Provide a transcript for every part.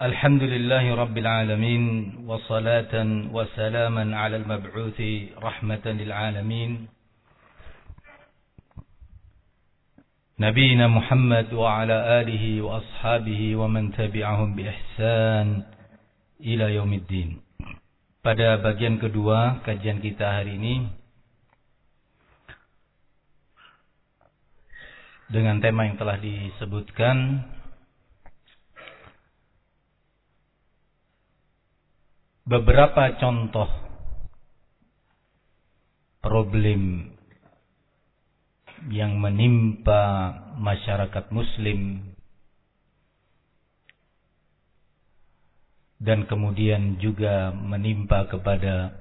الحمد لله رب العالمين وصلاة وسلاما على المبعوث رحمة للعالمين نبينا محمد وعلى آله وأصحابه ومن تبعهم بإحسان إلى يوم الدين Pada bagian kedua kajian kita hari ini dengan tema yang telah disebutkan beberapa contoh problem yang menimpa masyarakat muslim dan kemudian juga menimpa kepada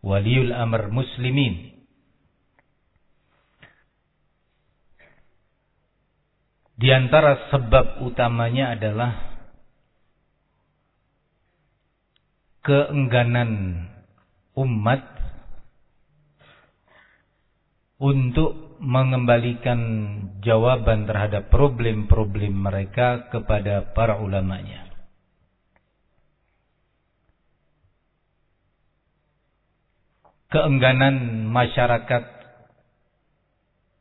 waliul amr muslimin. Di antara sebab utamanya adalah keengganan umat untuk mengembalikan jawaban terhadap problem-problem mereka kepada para ulamanya. Keengganan masyarakat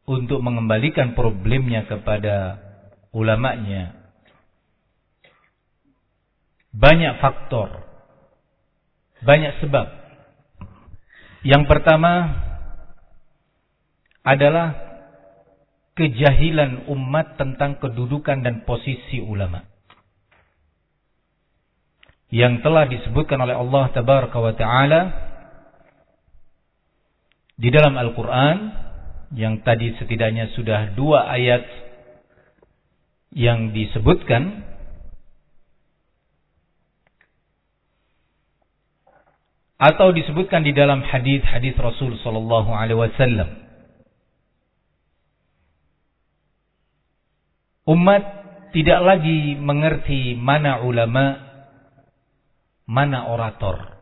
untuk mengembalikan problemnya kepada ulamanya banyak faktor banyak sebab. Yang pertama adalah kejahilan umat tentang kedudukan dan posisi ulama. Yang telah disebutkan oleh Allah Tabaraka wa Ta'ala di dalam Al-Quran yang tadi setidaknya sudah dua ayat yang disebutkan atau disebutkan di dalam hadis-hadis Rasul sallallahu alaihi wasallam. Umat tidak lagi mengerti mana ulama, mana orator.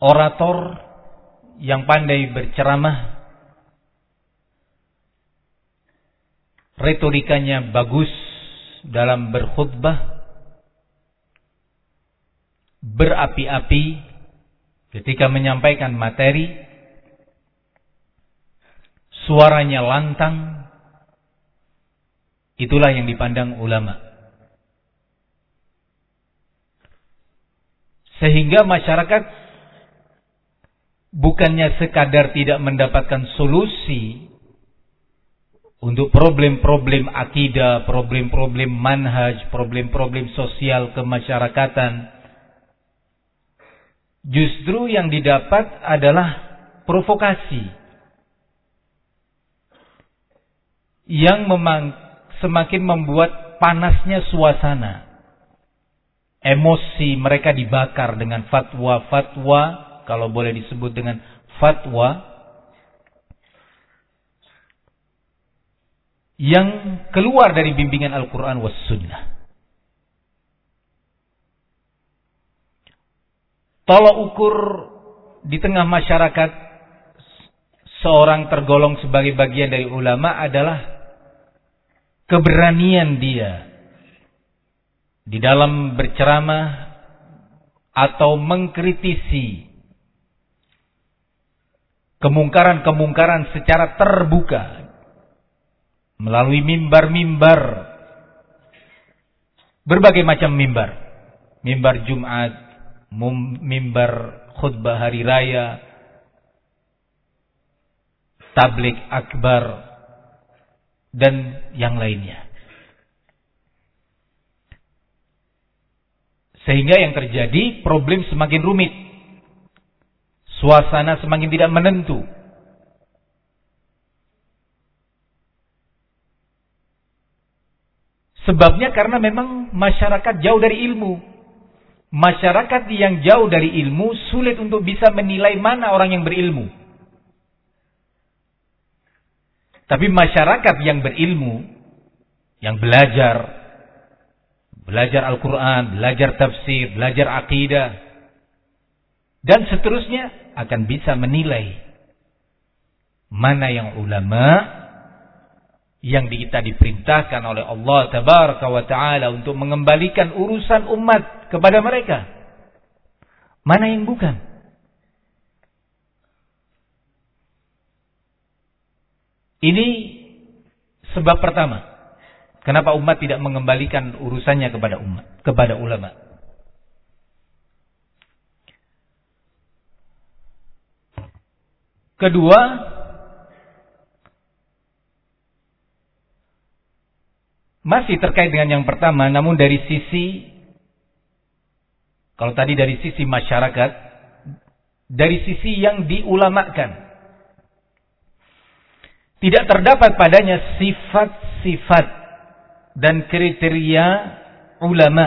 Orator yang pandai berceramah, retorikanya bagus dalam berkhutbah, berapi-api ketika menyampaikan materi, suaranya lantang, itulah yang dipandang ulama. Sehingga masyarakat bukannya sekadar tidak mendapatkan solusi untuk problem-problem akidah, problem-problem manhaj, problem-problem sosial kemasyarakatan, Justru yang didapat adalah provokasi yang memang semakin membuat panasnya suasana. Emosi mereka dibakar dengan fatwa-fatwa, kalau boleh disebut dengan fatwa, yang keluar dari bimbingan Al-Quran was sunnah. Tolok ukur di tengah masyarakat seorang tergolong sebagai bagian dari ulama adalah keberanian dia di dalam berceramah atau mengkritisi kemungkaran-kemungkaran secara terbuka melalui mimbar-mimbar. Berbagai macam mimbar. Mimbar Jumat mimbar khutbah hari raya, tablik akbar, dan yang lainnya. Sehingga yang terjadi problem semakin rumit. Suasana semakin tidak menentu. Sebabnya karena memang masyarakat jauh dari ilmu masyarakat yang jauh dari ilmu sulit untuk bisa menilai mana orang yang berilmu. Tapi masyarakat yang berilmu, yang belajar, belajar Al-Quran, belajar tafsir, belajar akidah, dan seterusnya akan bisa menilai mana yang ulama, yang kita diperintahkan oleh Allah tabaraka wa taala untuk mengembalikan urusan umat kepada mereka. Mana yang bukan? Ini sebab pertama. Kenapa umat tidak mengembalikan urusannya kepada umat, kepada ulama? Kedua, Masih terkait dengan yang pertama, namun dari sisi kalau tadi dari sisi masyarakat, dari sisi yang diulamakan. Tidak terdapat padanya sifat-sifat dan kriteria ulama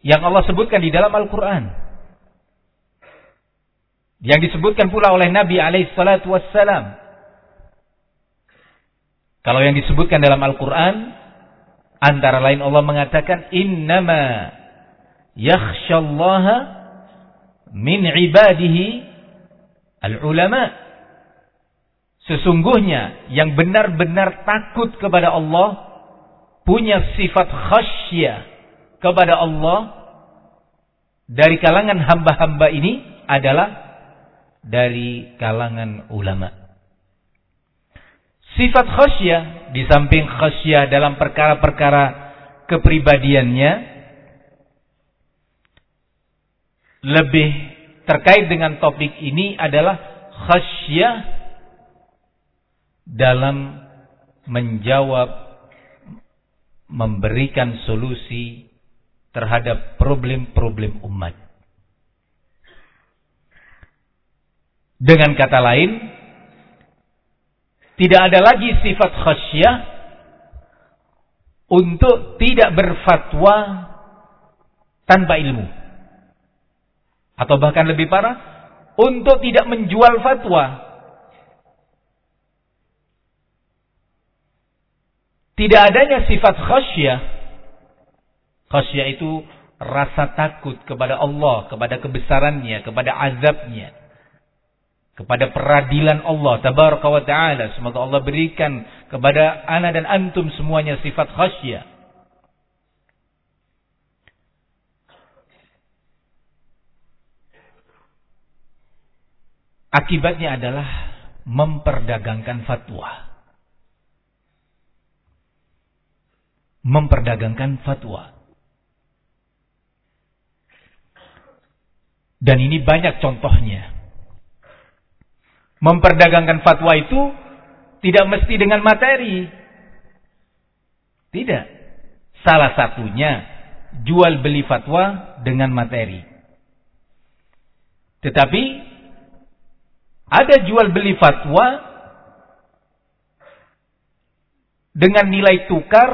yang Allah sebutkan di dalam Al-Quran. Yang disebutkan pula oleh Nabi alaihissalatu wassalam. Kalau yang disebutkan dalam Al-Quran, antara lain Allah mengatakan, Innama yakhshallaha min ibadihi al-ulama. Sesungguhnya yang benar-benar takut kepada Allah, punya sifat khasyah kepada Allah, dari kalangan hamba-hamba ini adalah dari kalangan ulama. Sifat khasyah di samping khasyah dalam perkara-perkara kepribadiannya lebih terkait dengan topik ini adalah khasyah dalam menjawab memberikan solusi terhadap problem-problem umat. Dengan kata lain, tidak ada lagi sifat khasyah untuk tidak berfatwa tanpa ilmu. Atau bahkan lebih parah, untuk tidak menjual fatwa. Tidak adanya sifat khasyah. Khasyah itu rasa takut kepada Allah, kepada kebesarannya, kepada azabnya kepada peradilan Allah tabaraka wa taala. Semoga Allah berikan kepada ana dan antum semuanya sifat khasyah akibatnya adalah memperdagangkan fatwa. Memperdagangkan fatwa. Dan ini banyak contohnya Memperdagangkan fatwa itu tidak mesti dengan materi. Tidak. Salah satunya jual beli fatwa dengan materi. Tetapi ada jual beli fatwa dengan nilai tukar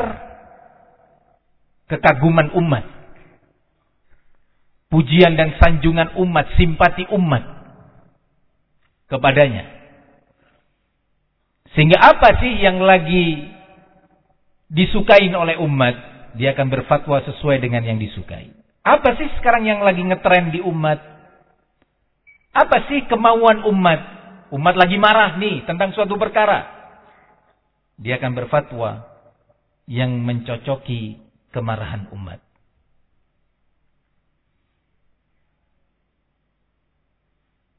kekaguman umat. Pujian dan sanjungan umat, simpati umat kepadanya. Sehingga apa sih yang lagi disukai oleh umat? Dia akan berfatwa sesuai dengan yang disukai. Apa sih sekarang yang lagi ngetren di umat? Apa sih kemauan umat? Umat lagi marah nih tentang suatu perkara. Dia akan berfatwa yang mencocoki kemarahan umat.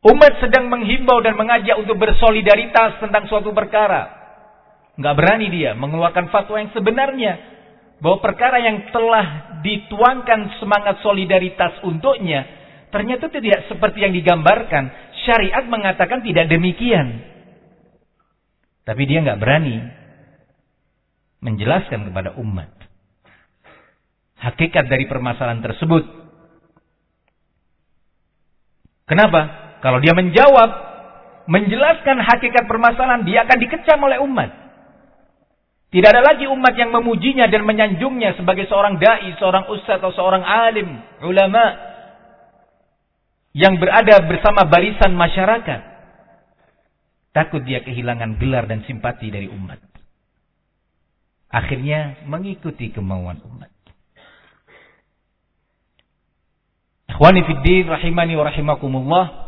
Umat sedang menghimbau dan mengajak untuk bersolidaritas tentang suatu perkara. Nggak berani dia mengeluarkan fatwa yang sebenarnya. Bahwa perkara yang telah dituangkan semangat solidaritas untuknya. Ternyata tidak seperti yang digambarkan. Syariat mengatakan tidak demikian. Tapi dia nggak berani menjelaskan kepada umat. Hakikat dari permasalahan tersebut. Kenapa? Kalau dia menjawab, menjelaskan hakikat permasalahan, dia akan dikecam oleh umat. Tidak ada lagi umat yang memujinya dan menyanjungnya sebagai seorang dai, seorang ustaz atau seorang alim, ulama yang berada bersama barisan masyarakat. Takut dia kehilangan gelar dan simpati dari umat. Akhirnya mengikuti kemauan umat. Ikhwani fiddin rahimani wa rahimakumullah.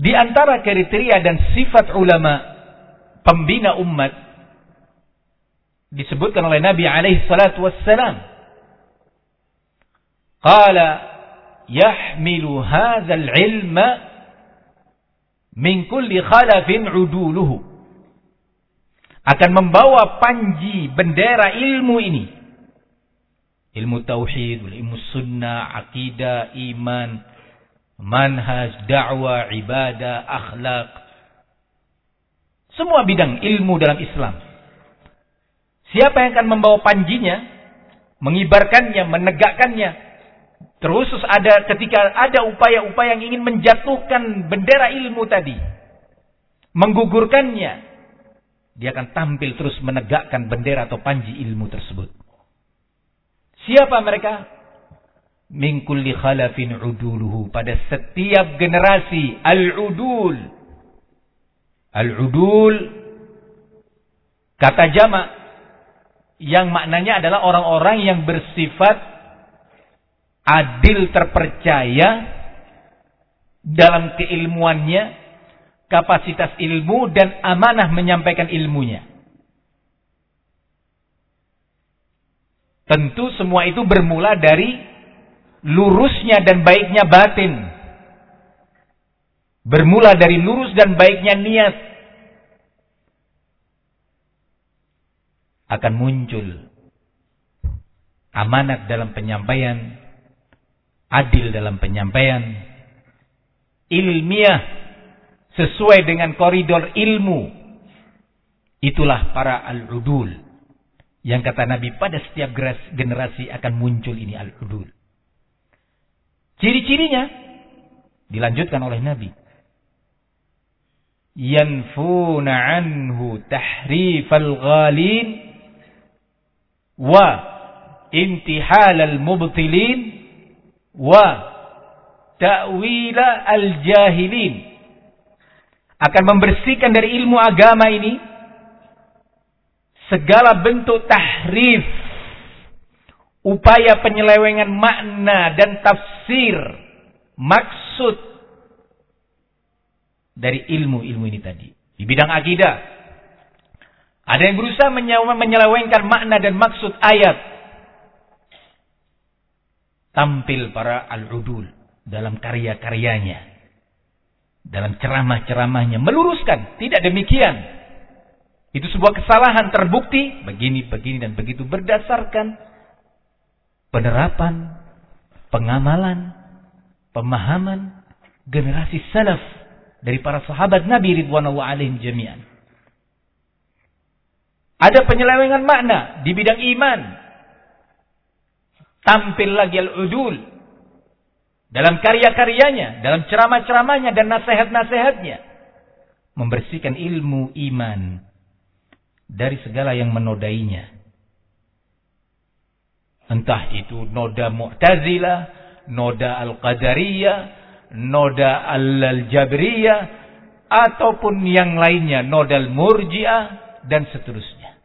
Di antara kriteria dan sifat ulama pembina umat disebutkan oleh Nabi alaihi salatu wassalam. Qala yahmilu hadzal ilma min kulli khalafin uduluhu. Akan membawa panji bendera ilmu ini. Ilmu tauhid, ilmu sunnah, akidah, iman, manhaj, dakwah, ibadah, akhlak. Semua bidang ilmu dalam Islam. Siapa yang akan membawa panjinya, mengibarkannya, menegakkannya, terus ada ketika ada upaya-upaya yang ingin menjatuhkan bendera ilmu tadi, menggugurkannya, dia akan tampil terus menegakkan bendera atau panji ilmu tersebut. Siapa mereka? Min kulli khalafin uduluhu. Pada setiap generasi al-udul. Al-udul kata jamak yang maknanya adalah orang-orang yang bersifat adil terpercaya dalam keilmuannya kapasitas ilmu dan amanah menyampaikan ilmunya. Tentu semua itu bermula dari lurusnya dan baiknya batin. Bermula dari lurus dan baiknya niat. Akan muncul amanat dalam penyampaian, adil dalam penyampaian, ilmiah sesuai dengan koridor ilmu. Itulah para al-udul. Yang kata Nabi pada setiap generasi akan muncul ini al-udul. Ciri-cirinya dilanjutkan oleh Nabi. Yanfuna anhu tahrifal ghalin wa al mubtilin wa ta'wila al-jahilin. Akan membersihkan dari ilmu agama ini segala bentuk tahrif upaya penyelewengan makna dan tafsir maksud dari ilmu-ilmu ini tadi. Di bidang akidah. Ada yang berusaha menyelewengkan makna dan maksud ayat. Tampil para al-udul dalam karya-karyanya. Dalam ceramah-ceramahnya. Meluruskan. Tidak demikian. Itu sebuah kesalahan terbukti. Begini, begini, dan begitu. Berdasarkan penerapan, pengamalan, pemahaman generasi salaf dari para sahabat Nabi ridwanullah alaihim jami'an. Ada penyelewengan makna di bidang iman. Tampil lagi al-udul dalam karya-karyanya, dalam ceramah-ceramahnya dan nasihat-nasihatnya. Membersihkan ilmu iman dari segala yang menodainya. Entah itu noda Mu'tazilah, noda Al-Qadariyah, noda Al-Jabriyah, ataupun yang lainnya, noda Al-Murji'ah, dan seterusnya.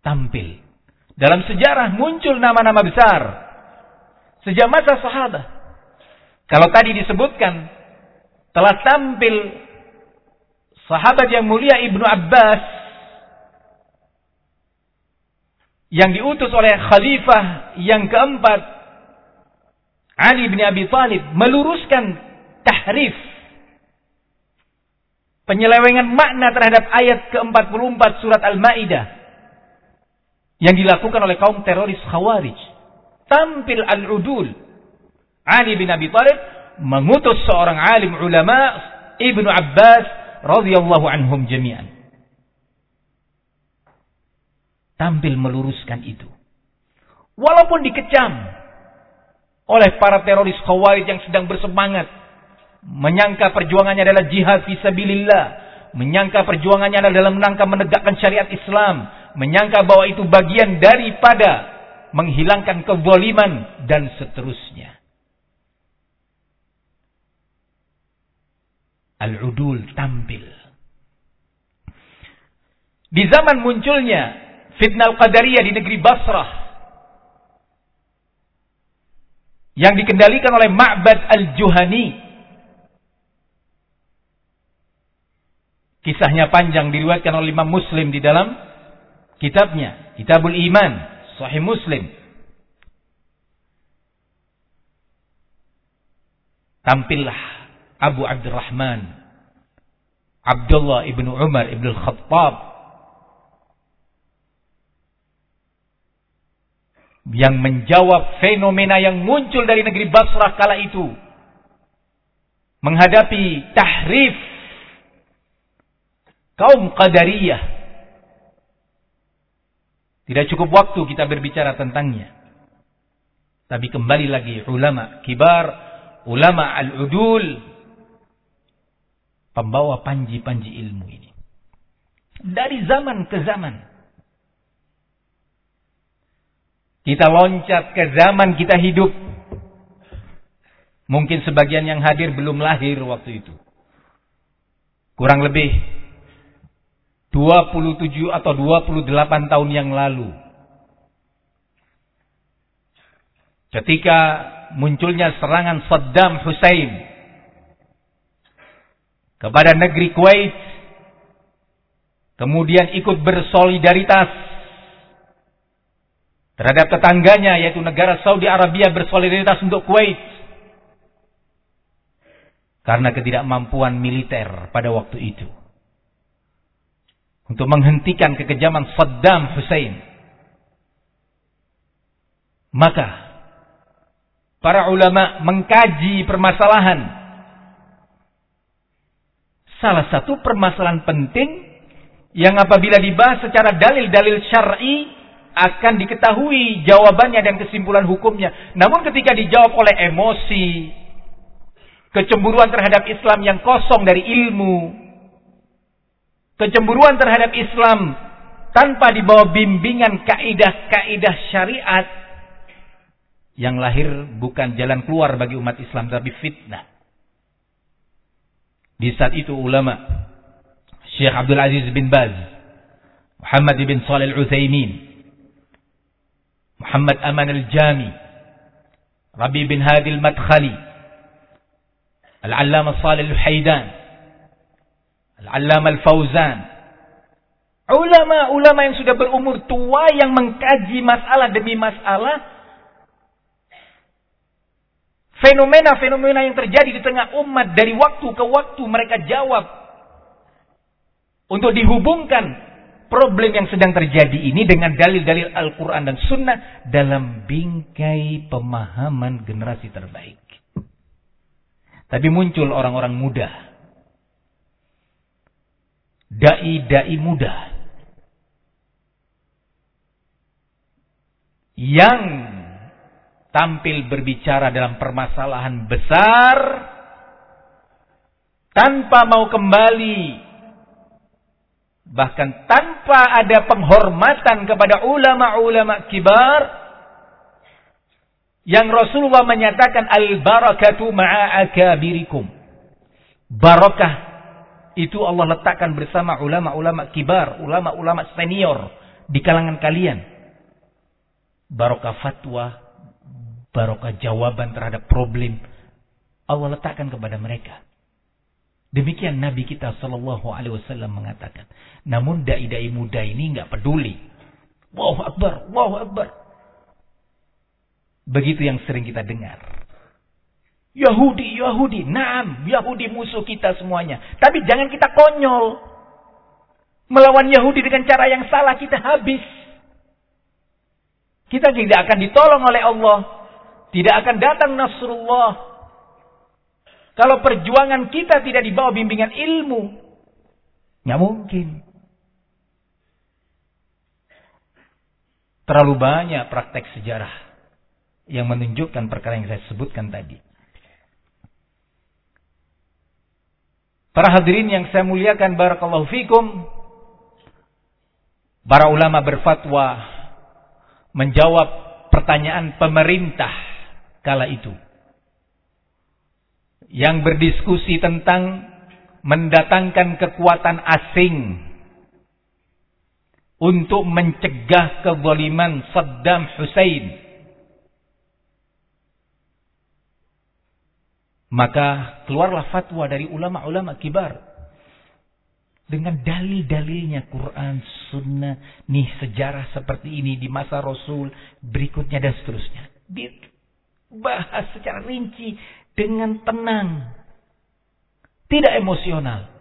Tampil. Dalam sejarah muncul nama-nama besar. Sejak masa sahabat. Kalau tadi disebutkan, telah tampil sahabat yang mulia Ibnu Abbas yang diutus oleh khalifah yang keempat Ali bin Abi Thalib meluruskan tahrif penyelewengan makna terhadap ayat ke-44 surat Al-Maidah yang dilakukan oleh kaum teroris Khawarij. Tampil al-udul. Ali bin Abi Thalib mengutus seorang alim ulama Ibnu Abbas radhiyallahu anhum jami'an tampil meluruskan itu. Walaupun dikecam oleh para teroris khawarij yang sedang bersemangat menyangka perjuangannya adalah jihad fisabilillah, menyangka perjuangannya adalah dalam rangka menegakkan syariat Islam, menyangka bahwa itu bagian daripada menghilangkan kezaliman dan seterusnya. Al-udul tampil. Di zaman munculnya fitnah Qadariyah di negeri Basrah yang dikendalikan oleh Ma'bad al-Juhani. Kisahnya panjang diriwayatkan oleh Imam Muslim di dalam kitabnya, Kitabul Iman, Sahih Muslim. Tampillah Abu Abdurrahman Abdullah ibnu Umar ibnu Khattab yang menjawab fenomena yang muncul dari negeri Basrah kala itu. Menghadapi tahrif kaum qadariyah. Tidak cukup waktu kita berbicara tentangnya. Tapi kembali lagi ulama kibar ulama al-udul pembawa panji-panji ilmu ini. Dari zaman ke zaman Kita loncat ke zaman kita hidup. Mungkin sebagian yang hadir belum lahir waktu itu. Kurang lebih 27 atau 28 tahun yang lalu. Ketika munculnya serangan Saddam Hussein kepada negeri Kuwait, kemudian ikut bersolidaritas terhadap tetangganya yaitu negara Saudi Arabia bersolidaritas untuk Kuwait. Karena ketidakmampuan militer pada waktu itu. Untuk menghentikan kekejaman Saddam Hussein. Maka para ulama mengkaji permasalahan. Salah satu permasalahan penting yang apabila dibahas secara dalil-dalil syar'i akan diketahui jawabannya dan kesimpulan hukumnya. Namun ketika dijawab oleh emosi, kecemburuan terhadap Islam yang kosong dari ilmu, kecemburuan terhadap Islam tanpa dibawa bimbingan kaidah-kaidah syariat yang lahir bukan jalan keluar bagi umat Islam tapi fitnah. Di saat itu ulama Syekh Abdul Aziz bin Baz, Muhammad bin Shalih Al-Utsaimin, Muhammad Aman al-Jami, Rabi bin Hadi al-Madkhali, Al-Allama Salih al-Haidan, Al-Allama al-Fauzan. Ulama-ulama yang sudah berumur tua yang mengkaji masalah demi masalah fenomena-fenomena yang terjadi di tengah umat dari waktu ke waktu mereka jawab untuk dihubungkan problem yang sedang terjadi ini dengan dalil-dalil Al-Quran dan Sunnah dalam bingkai pemahaman generasi terbaik. Tapi muncul orang-orang muda. Dai-dai muda. Yang tampil berbicara dalam permasalahan besar tanpa mau kembali Bahkan tanpa ada penghormatan kepada ulama-ulama kibar. Yang Rasulullah menyatakan al-barakatu ma'a akabirikum. Barakah itu Allah letakkan bersama ulama-ulama kibar, ulama-ulama senior di kalangan kalian. Barakah fatwa, barakah jawaban terhadap problem Allah letakkan kepada mereka. Demikian Nabi kita Shallallahu Alaihi Wasallam mengatakan. Namun dai-dai muda ini nggak peduli. Wow Akbar, wow Akbar. Begitu yang sering kita dengar. Yahudi, Yahudi, naam, Yahudi musuh kita semuanya. Tapi jangan kita konyol. Melawan Yahudi dengan cara yang salah kita habis. Kita tidak akan ditolong oleh Allah. Tidak akan datang Nasrullah. Kalau perjuangan kita tidak dibawa bimbingan ilmu, nggak mungkin. Terlalu banyak praktek sejarah yang menunjukkan perkara yang saya sebutkan tadi. Para hadirin yang saya muliakan barakallahu fikum. Para ulama berfatwa menjawab pertanyaan pemerintah kala itu yang berdiskusi tentang mendatangkan kekuatan asing untuk mencegah kezaliman Saddam Hussein. Maka keluarlah fatwa dari ulama-ulama kibar. Dengan dalil-dalilnya Quran, Sunnah, nih sejarah seperti ini di masa Rasul, berikutnya dan seterusnya. Dibahas secara rinci dengan tenang. Tidak emosional.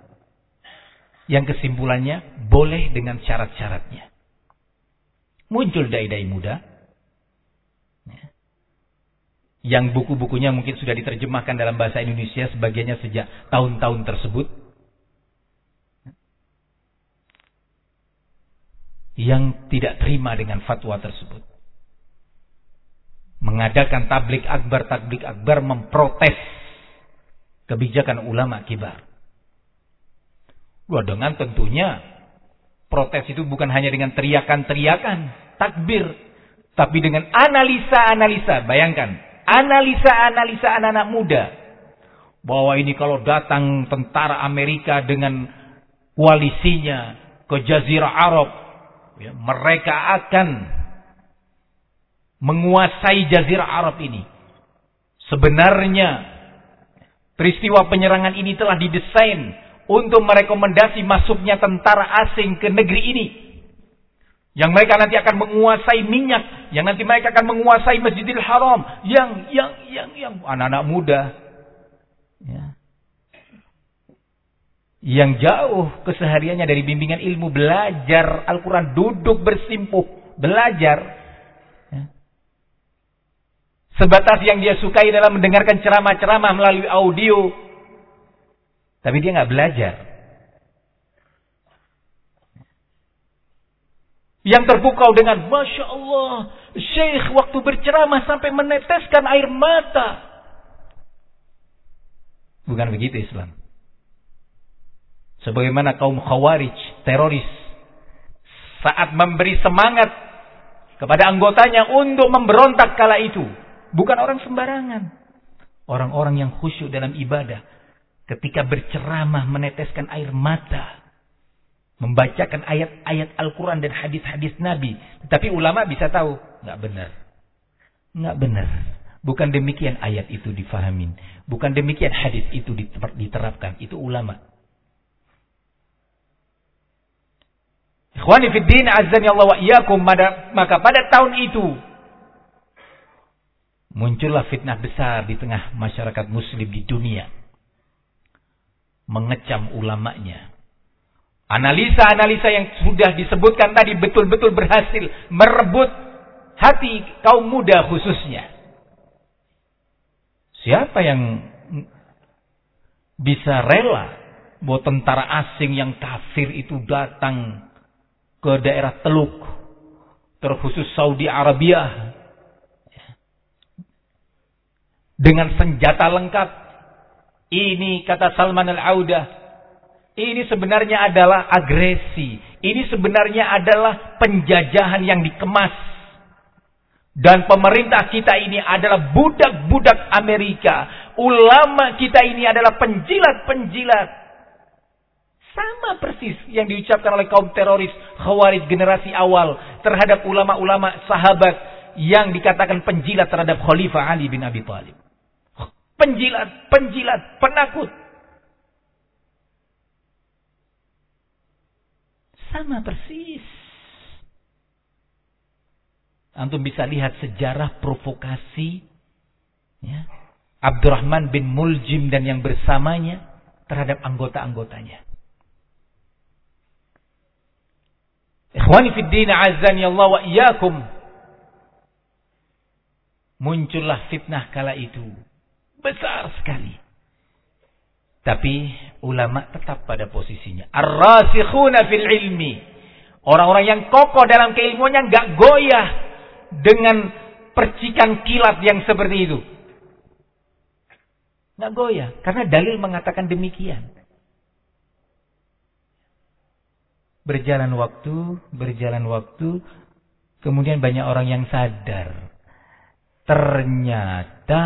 Yang kesimpulannya boleh dengan syarat-syaratnya. Muncul dai-dai muda yang buku-bukunya mungkin sudah diterjemahkan dalam bahasa Indonesia sebagiannya sejak tahun-tahun tersebut yang tidak terima dengan fatwa tersebut mengadakan tablik akbar tablik akbar memprotes kebijakan ulama kibar Wah, dengan tentunya protes itu bukan hanya dengan teriakan-teriakan takbir tapi dengan analisa-analisa bayangkan analisa-analisa anak-anak muda. Bahwa ini kalau datang tentara Amerika dengan koalisinya ke Jazirah Arab. Ya, mereka akan menguasai Jazirah Arab ini. Sebenarnya peristiwa penyerangan ini telah didesain untuk merekomendasi masuknya tentara asing ke negeri ini. Yang mereka nanti akan menguasai minyak, yang nanti mereka akan menguasai Masjidil Haram, yang yang yang yang anak-anak muda. Ya. Yang jauh kesehariannya dari bimbingan ilmu belajar Al-Quran, duduk bersimpuh, belajar. Sebatas yang dia sukai dalam mendengarkan ceramah-ceramah melalui audio. Tapi dia nggak belajar. Yang terpukau dengan Masya Allah. Syekh waktu berceramah sampai meneteskan air mata. Bukan begitu Islam. Sebagaimana kaum khawarij, teroris. Saat memberi semangat kepada anggotanya untuk memberontak kala itu. Bukan orang sembarangan. Orang-orang yang khusyuk dalam ibadah. Ketika berceramah meneteskan air mata membacakan ayat-ayat Al-Quran dan hadis-hadis Nabi. Tapi ulama bisa tahu, nggak benar. Nggak benar. Bukan demikian ayat itu difahamin. Bukan demikian hadis itu diterapkan. Itu ulama. Ikhwani fiddin azani Allah wa. Maka pada tahun itu. Muncullah fitnah besar di tengah masyarakat muslim di dunia. Mengecam ulamanya Analisa-analisa yang sudah disebutkan tadi betul-betul berhasil merebut hati kaum muda khususnya. Siapa yang bisa rela bahwa tentara asing yang kafir itu datang ke daerah Teluk, terkhusus Saudi Arabia, dengan senjata lengkap. Ini kata Salman Al-Audah, ini sebenarnya adalah agresi. Ini sebenarnya adalah penjajahan yang dikemas. Dan pemerintah kita ini adalah budak-budak Amerika. Ulama kita ini adalah penjilat-penjilat. Sama persis yang diucapkan oleh kaum teroris khawarij generasi awal terhadap ulama-ulama sahabat yang dikatakan penjilat terhadap Khalifah Ali bin Abi Thalib. Penjilat, penjilat, penakut. Sama persis. Antum bisa lihat sejarah provokasi ya, Abdurrahman bin Muljim dan yang bersamanya terhadap anggota-anggotanya. Ikhwani fid din azani Allah wa. Muncullah fitnah kala itu. Besar sekali. Tapi ulama tetap pada posisinya. Ar-rasikhuna fil ilmi. Orang-orang yang kokoh dalam keilmuannya nggak goyah dengan percikan kilat yang seperti itu. Nggak goyah. Karena dalil mengatakan demikian. Berjalan waktu, berjalan waktu. Kemudian banyak orang yang sadar. Ternyata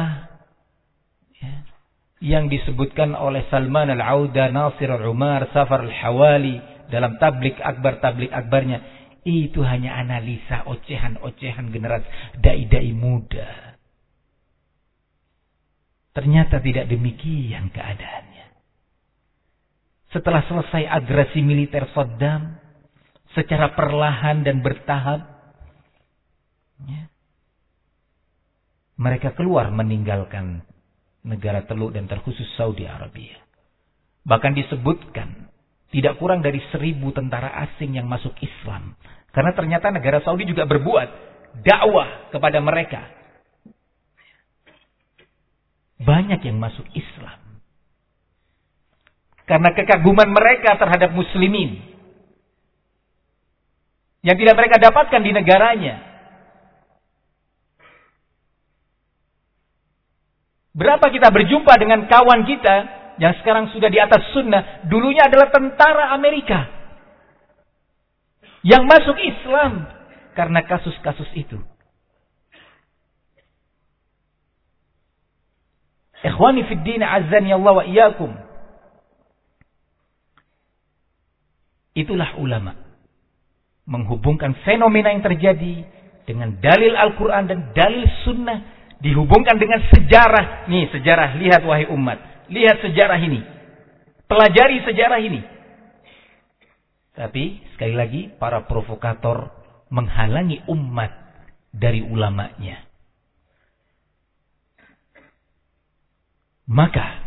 yang disebutkan oleh Salman Al-Auda, Nasir Al-Umar, Safar Al-Hawali dalam tablik akbar tablik akbarnya itu hanya analisa ocehan-ocehan generasi dai-dai muda. Ternyata tidak demikian keadaannya. Setelah selesai agresi militer Saddam, secara perlahan dan bertahap, ya, mereka keluar meninggalkan negara teluk dan terkhusus Saudi Arabia. Bahkan disebutkan tidak kurang dari seribu tentara asing yang masuk Islam. Karena ternyata negara Saudi juga berbuat dakwah kepada mereka. Banyak yang masuk Islam. Karena kekaguman mereka terhadap muslimin. Yang tidak mereka dapatkan di negaranya. Berapa kita berjumpa dengan kawan kita yang sekarang sudah di atas sunnah. Dulunya adalah tentara Amerika. Yang masuk Islam karena kasus-kasus itu. Ikhwani fid din azani Allah wa iyyakum. Itulah ulama. Menghubungkan fenomena yang terjadi dengan dalil Al-Quran dan dalil sunnah. Dihubungkan dengan sejarah. Nih sejarah, lihat wahai umat. Lihat sejarah ini. Pelajari sejarah ini. Tapi sekali lagi para provokator menghalangi umat dari ulamanya. Maka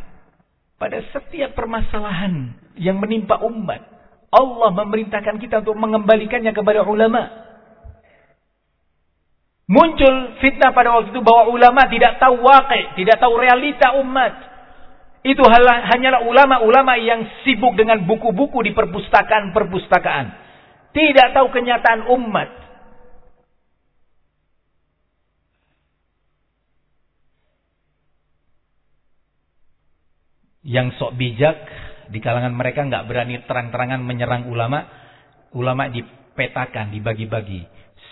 pada setiap permasalahan yang menimpa umat Allah memerintahkan kita untuk mengembalikannya kepada ulama. Muncul fitnah pada waktu itu bahwa ulama tidak tahu wakil, tidak tahu realita umat. Itu hanyalah ulama-ulama yang sibuk dengan buku-buku di perpustakaan-perpustakaan. Tidak tahu kenyataan umat. Yang sok bijak di kalangan mereka nggak berani terang-terangan menyerang ulama. Ulama dipetakan, dibagi-bagi.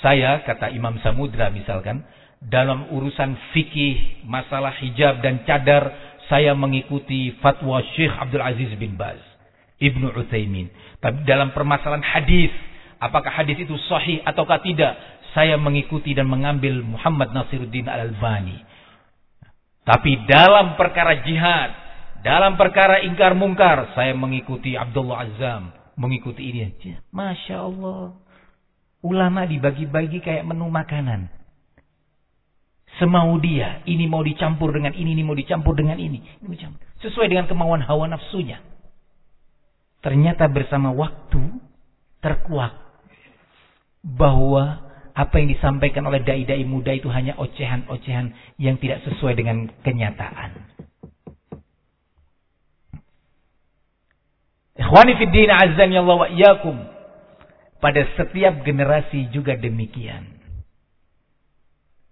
Saya, kata Imam Samudra misalkan, dalam urusan fikih, masalah hijab dan cadar, saya mengikuti fatwa Syekh Abdul Aziz bin Baz, Ibnu Utsaimin. Tapi dalam permasalahan hadis, apakah hadis itu sahih ataukah tidak, saya mengikuti dan mengambil Muhammad Nasiruddin Al-Albani. Tapi dalam perkara jihad, dalam perkara ingkar mungkar, saya mengikuti Abdullah Azam. Mengikuti ini. Masya Allah. Ulama dibagi-bagi kayak menu makanan. Semau dia. Ini mau dicampur dengan ini, ini mau dicampur dengan ini. ini Sesuai dengan kemauan hawa nafsunya. Ternyata bersama waktu terkuak. Bahwa apa yang disampaikan oleh dai-dai muda itu hanya ocehan-ocehan yang tidak sesuai dengan kenyataan. Ikhwani fi din iyyakum. Pada setiap generasi juga demikian.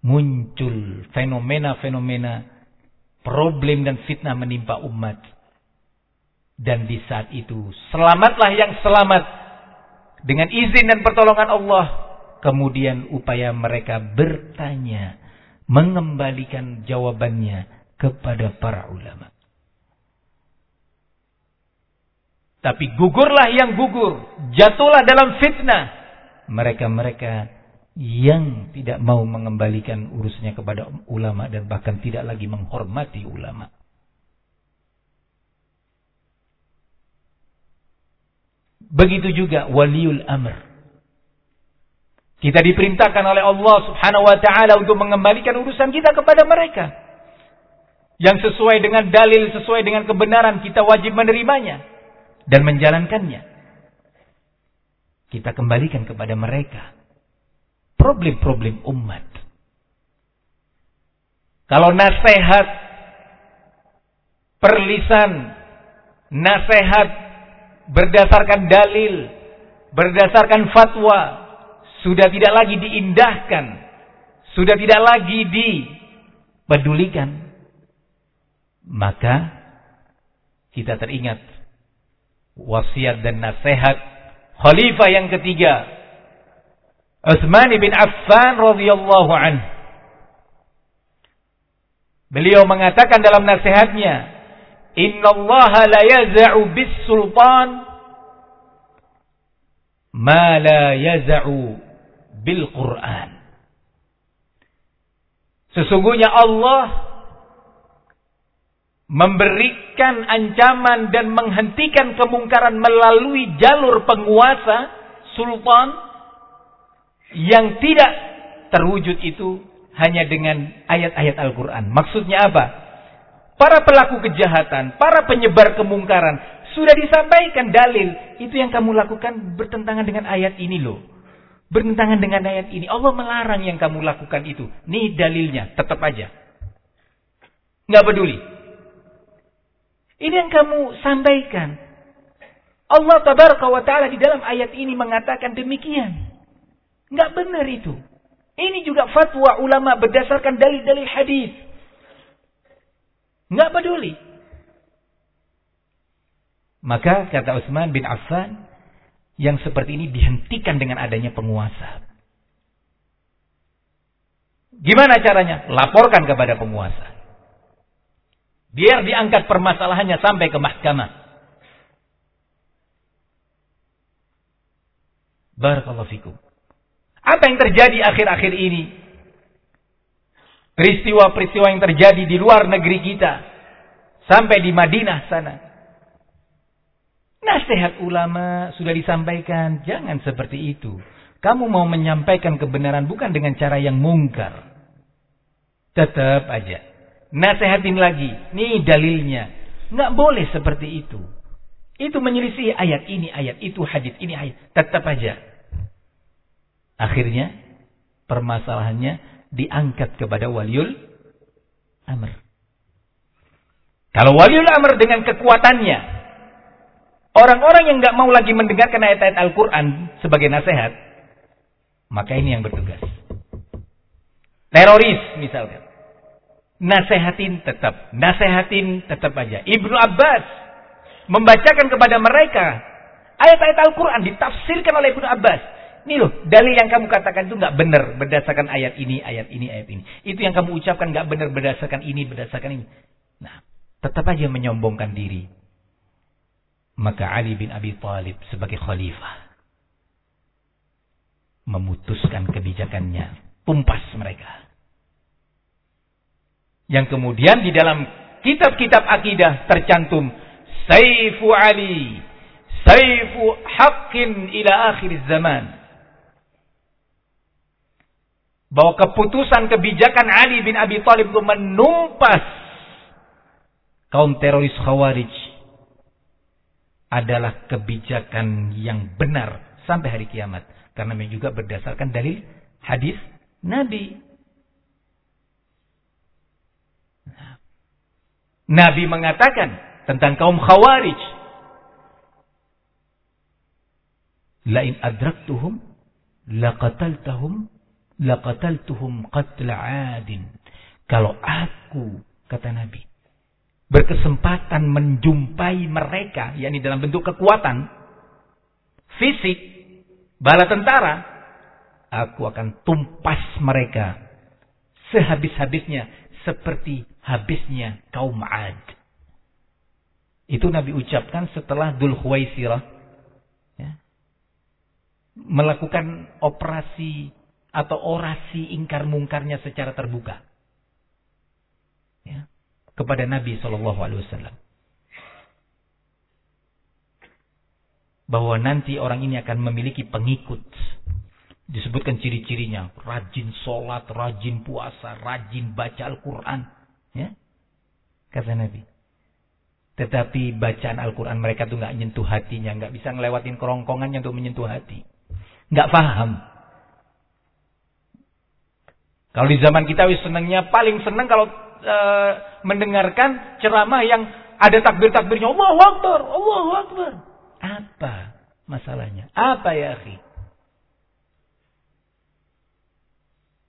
Muncul fenomena-fenomena problem dan fitnah menimpa umat. Dan di saat itu selamatlah yang selamat dengan izin dan pertolongan Allah. Kemudian upaya mereka bertanya, mengembalikan jawabannya kepada para ulama. Tapi gugurlah yang gugur. Jatuhlah dalam fitnah. Mereka-mereka yang tidak mau mengembalikan urusnya kepada ulama dan bahkan tidak lagi menghormati ulama. Begitu juga waliul amr. Kita diperintahkan oleh Allah subhanahu wa ta'ala untuk mengembalikan urusan kita kepada mereka. Yang sesuai dengan dalil, sesuai dengan kebenaran, kita wajib menerimanya dan menjalankannya. Kita kembalikan kepada mereka problem-problem umat. Kalau nasihat perlisan, nasihat berdasarkan dalil, berdasarkan fatwa, sudah tidak lagi diindahkan, sudah tidak lagi dipedulikan, maka kita teringat wasiat dan nasihat khalifah yang ketiga Utsman bin Affan radhiyallahu an. Beliau mengatakan dalam nasihatnya, "Inna Allah la yaz'u bis sultan ma la yaz'u bil Qur'an." Sesungguhnya Allah memberikan ancaman dan menghentikan kemungkaran melalui jalur penguasa sultan yang tidak terwujud itu hanya dengan ayat-ayat Al-Quran. Maksudnya apa? Para pelaku kejahatan, para penyebar kemungkaran, sudah disampaikan dalil. Itu yang kamu lakukan bertentangan dengan ayat ini loh. Bertentangan dengan ayat ini. Allah melarang yang kamu lakukan itu. Nih dalilnya, tetap aja. Nggak peduli. Ini yang kamu sampaikan. Allah tabaraka wa ta'ala di dalam ayat ini mengatakan demikian. Nggak benar itu. Ini juga fatwa ulama berdasarkan dalil-dalil hadis. Nggak peduli. Maka kata Utsman bin Affan, yang seperti ini dihentikan dengan adanya penguasa. Gimana caranya? Laporkan kepada penguasa. Biar diangkat permasalahannya sampai ke mahkamah. Barakallahu fikum. Apa yang terjadi akhir-akhir ini? Peristiwa-peristiwa yang terjadi di luar negeri kita. Sampai di Madinah sana. Nasihat ulama sudah disampaikan. Jangan seperti itu. Kamu mau menyampaikan kebenaran bukan dengan cara yang mungkar. Tetap aja Nasehatin lagi. Nih dalilnya. Nggak boleh seperti itu. Itu menyelisih ayat ini, ayat itu, hadis ini, ayat. Tetap aja. Akhirnya, permasalahannya diangkat kepada waliul amr. Kalau waliul amr dengan kekuatannya, orang-orang yang nggak mau lagi mendengarkan ayat-ayat Al-Quran sebagai nasihat, maka ini yang bertugas. Teroris misalkan. Nasehatin tetap. Nasehatin tetap aja. Ibnu Abbas membacakan kepada mereka ayat-ayat Al-Quran ditafsirkan oleh Ibnu Abbas. Ini loh, dalil yang kamu katakan itu nggak benar berdasarkan ayat ini, ayat ini, ayat ini. Itu yang kamu ucapkan nggak benar berdasarkan ini, berdasarkan ini. Nah, tetap aja menyombongkan diri. Maka Ali bin Abi Thalib sebagai khalifah memutuskan kebijakannya, tumpas mereka. Yang kemudian di dalam kitab-kitab akidah tercantum Saifu Ali, Saifu Haqqin ila akhir zaman. Bahwa keputusan kebijakan Ali bin Abi Thalib itu menumpas kaum teroris Khawarij adalah kebijakan yang benar sampai hari kiamat. Karena juga berdasarkan dalil hadis Nabi Nabi mengatakan tentang kaum khawarij. Lain adraktuhum laqataltahum laqataltuhum qatla adin. Kalau aku, kata Nabi, berkesempatan menjumpai mereka, yakni dalam bentuk kekuatan, fisik, bala tentara, aku akan tumpas mereka sehabis-habisnya seperti habisnya kaum Ad. Itu Nabi ucapkan setelah Dul Khuwaisirah ya, melakukan operasi atau orasi ingkar mungkarnya secara terbuka ya, kepada Nabi Shallallahu Alaihi Wasallam. Bahwa nanti orang ini akan memiliki pengikut. Disebutkan ciri-cirinya rajin sholat, rajin puasa, rajin baca Al-Quran Ya? Kata Nabi. Tetapi bacaan Al-Quran mereka tuh nggak nyentuh hatinya. nggak bisa ngelewatin kerongkongannya untuk menyentuh hati. nggak paham. Kalau di zaman kita wis senangnya paling senang kalau e, mendengarkan ceramah yang ada takbir-takbirnya. Allah Akbar, Allah Akbar. Apa masalahnya? Apa ya akhi?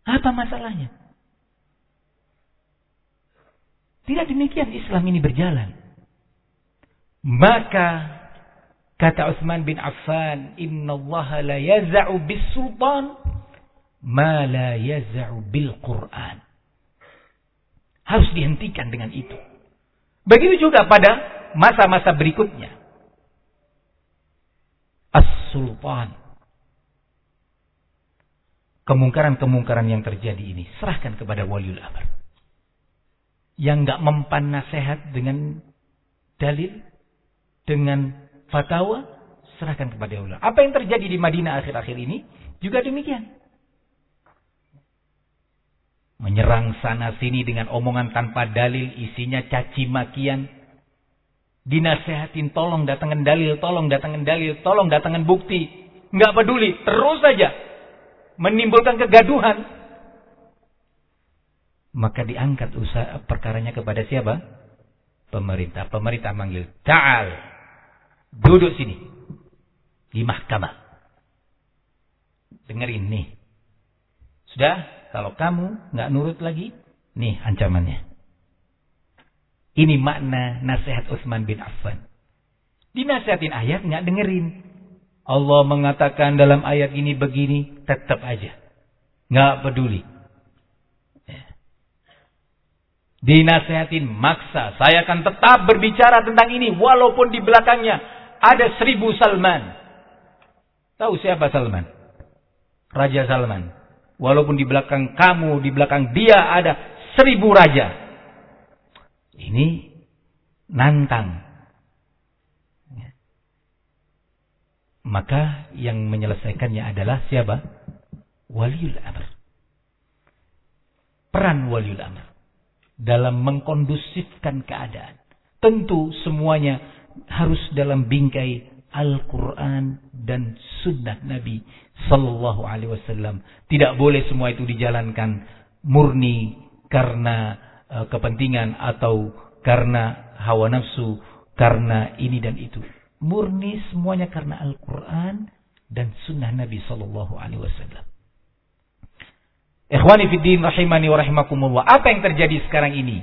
Apa masalahnya? Tidak demikian Islam ini berjalan. Maka kata Utsman bin Affan, "Inna Allah la yaz'u bis sultan ma la yaz'u bil Qur'an." Harus dihentikan dengan itu. Begitu juga pada masa-masa berikutnya. As-sultan. Kemungkaran-kemungkaran yang terjadi ini serahkan kepada waliul amr. Yang nggak mempan nasihat dengan dalil, dengan fatwa, serahkan kepada Allah. Apa yang terjadi di Madinah akhir-akhir ini juga demikian. Menyerang sana sini dengan omongan tanpa dalil, isinya caci makian. Dinasehatin, tolong datangkan dalil, tolong datangkan dalil, tolong datangkan bukti. Nggak peduli, terus saja menimbulkan kegaduhan. Maka diangkat usaha perkaranya kepada siapa? Pemerintah. Pemerintah manggil, Ta'al. Duduk sini. Di mahkamah. Dengerin nih. Sudah, kalau kamu nggak nurut lagi, nih ancamannya. Ini makna nasihat Utsman bin Affan. Dinasihatin ayat nggak dengerin. Allah mengatakan dalam ayat ini begini, tetap aja. Nggak peduli. Dinasehatin maksa. Saya akan tetap berbicara tentang ini. Walaupun di belakangnya ada seribu Salman. Tahu siapa Salman? Raja Salman. Walaupun di belakang kamu, di belakang dia ada seribu raja. Ini nantang. Maka yang menyelesaikannya adalah siapa? Waliul Amr. Peran Waliul Amr dalam mengkondusifkan keadaan. Tentu semuanya harus dalam bingkai Al-Quran dan Sunnah Nabi Sallallahu Alaihi Wasallam. Tidak boleh semua itu dijalankan murni karena uh, kepentingan atau karena hawa nafsu, karena ini dan itu. Murni semuanya karena Al-Quran dan Sunnah Nabi Sallallahu Alaihi Wasallam. Ikhwani fiddin rahimani wa rahimakumullah. Apa yang terjadi sekarang ini?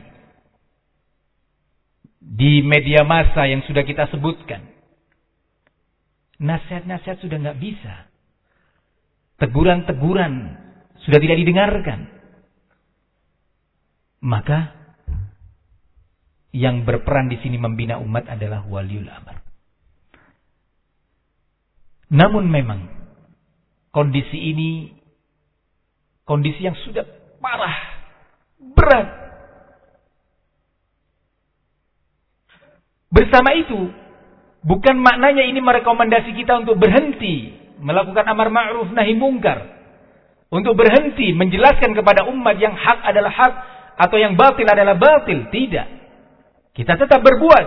Di media massa yang sudah kita sebutkan. Nasihat-nasihat sudah nggak bisa. Teguran-teguran sudah tidak didengarkan. Maka yang berperan di sini membina umat adalah waliul amr. Namun memang kondisi ini Kondisi yang sudah parah, berat. Bersama itu, bukan maknanya ini merekomendasi kita untuk berhenti melakukan amar ma'ruf nahi mungkar. Untuk berhenti menjelaskan kepada umat yang hak adalah hak atau yang batil adalah batil. Tidak. Kita tetap berbuat.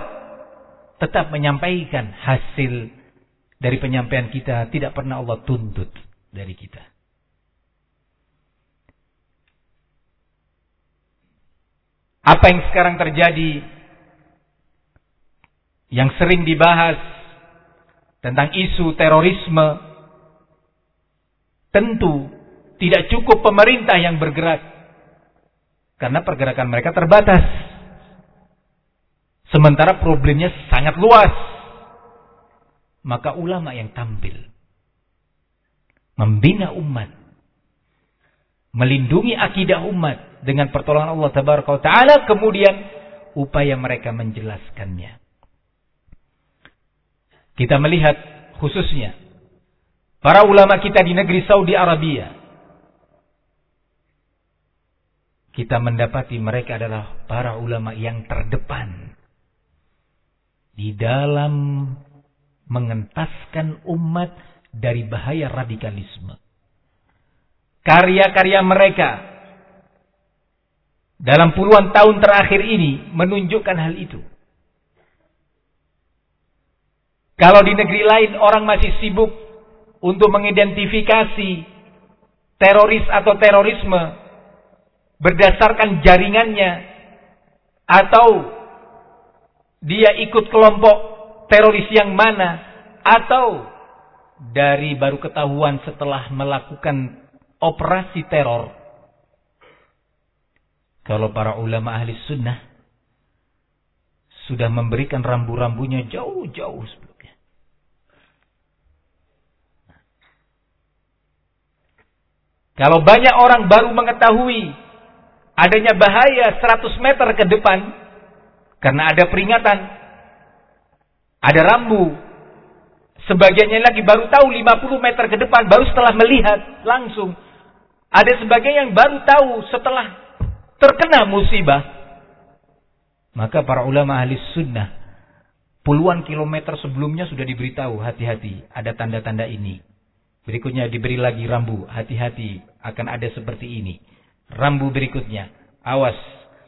Tetap menyampaikan hasil dari penyampaian kita. Tidak pernah Allah tuntut dari kita. Apa yang sekarang terjadi yang sering dibahas tentang isu terorisme tentu tidak cukup pemerintah yang bergerak karena pergerakan mereka terbatas. Sementara problemnya sangat luas. Maka ulama yang tampil membina umat melindungi akidah umat dengan pertolongan Allah taala kemudian upaya mereka menjelaskannya. Kita melihat khususnya para ulama kita di negeri Saudi Arabia. Kita mendapati mereka adalah para ulama yang terdepan di dalam mengentaskan umat dari bahaya radikalisme. Karya-karya mereka dalam puluhan tahun terakhir ini menunjukkan hal itu. Kalau di negeri lain orang masih sibuk untuk mengidentifikasi teroris atau terorisme berdasarkan jaringannya atau dia ikut kelompok teroris yang mana atau dari baru ketahuan setelah melakukan operasi teror. Kalau para ulama ahli sunnah sudah memberikan rambu-rambunya jauh-jauh sebelumnya. Kalau banyak orang baru mengetahui adanya bahaya 100 meter ke depan karena ada peringatan, ada rambu, sebagiannya lagi baru tahu 50 meter ke depan, baru setelah melihat langsung ada sebagian yang baru tahu setelah terkena musibah. Maka para ulama ahli sunnah puluhan kilometer sebelumnya sudah diberitahu hati-hati ada tanda-tanda ini. Berikutnya diberi lagi rambu, hati-hati akan ada seperti ini. Rambu berikutnya, awas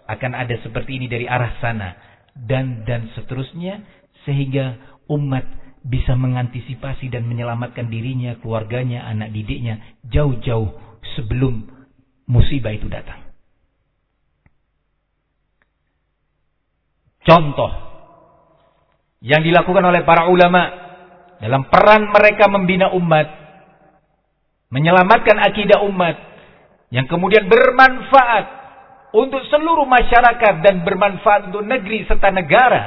akan ada seperti ini dari arah sana dan dan seterusnya sehingga umat bisa mengantisipasi dan menyelamatkan dirinya, keluarganya, anak didiknya jauh-jauh sebelum musibah itu datang. Contoh yang dilakukan oleh para ulama dalam peran mereka membina umat, menyelamatkan akidah umat yang kemudian bermanfaat untuk seluruh masyarakat dan bermanfaat untuk negeri serta negara.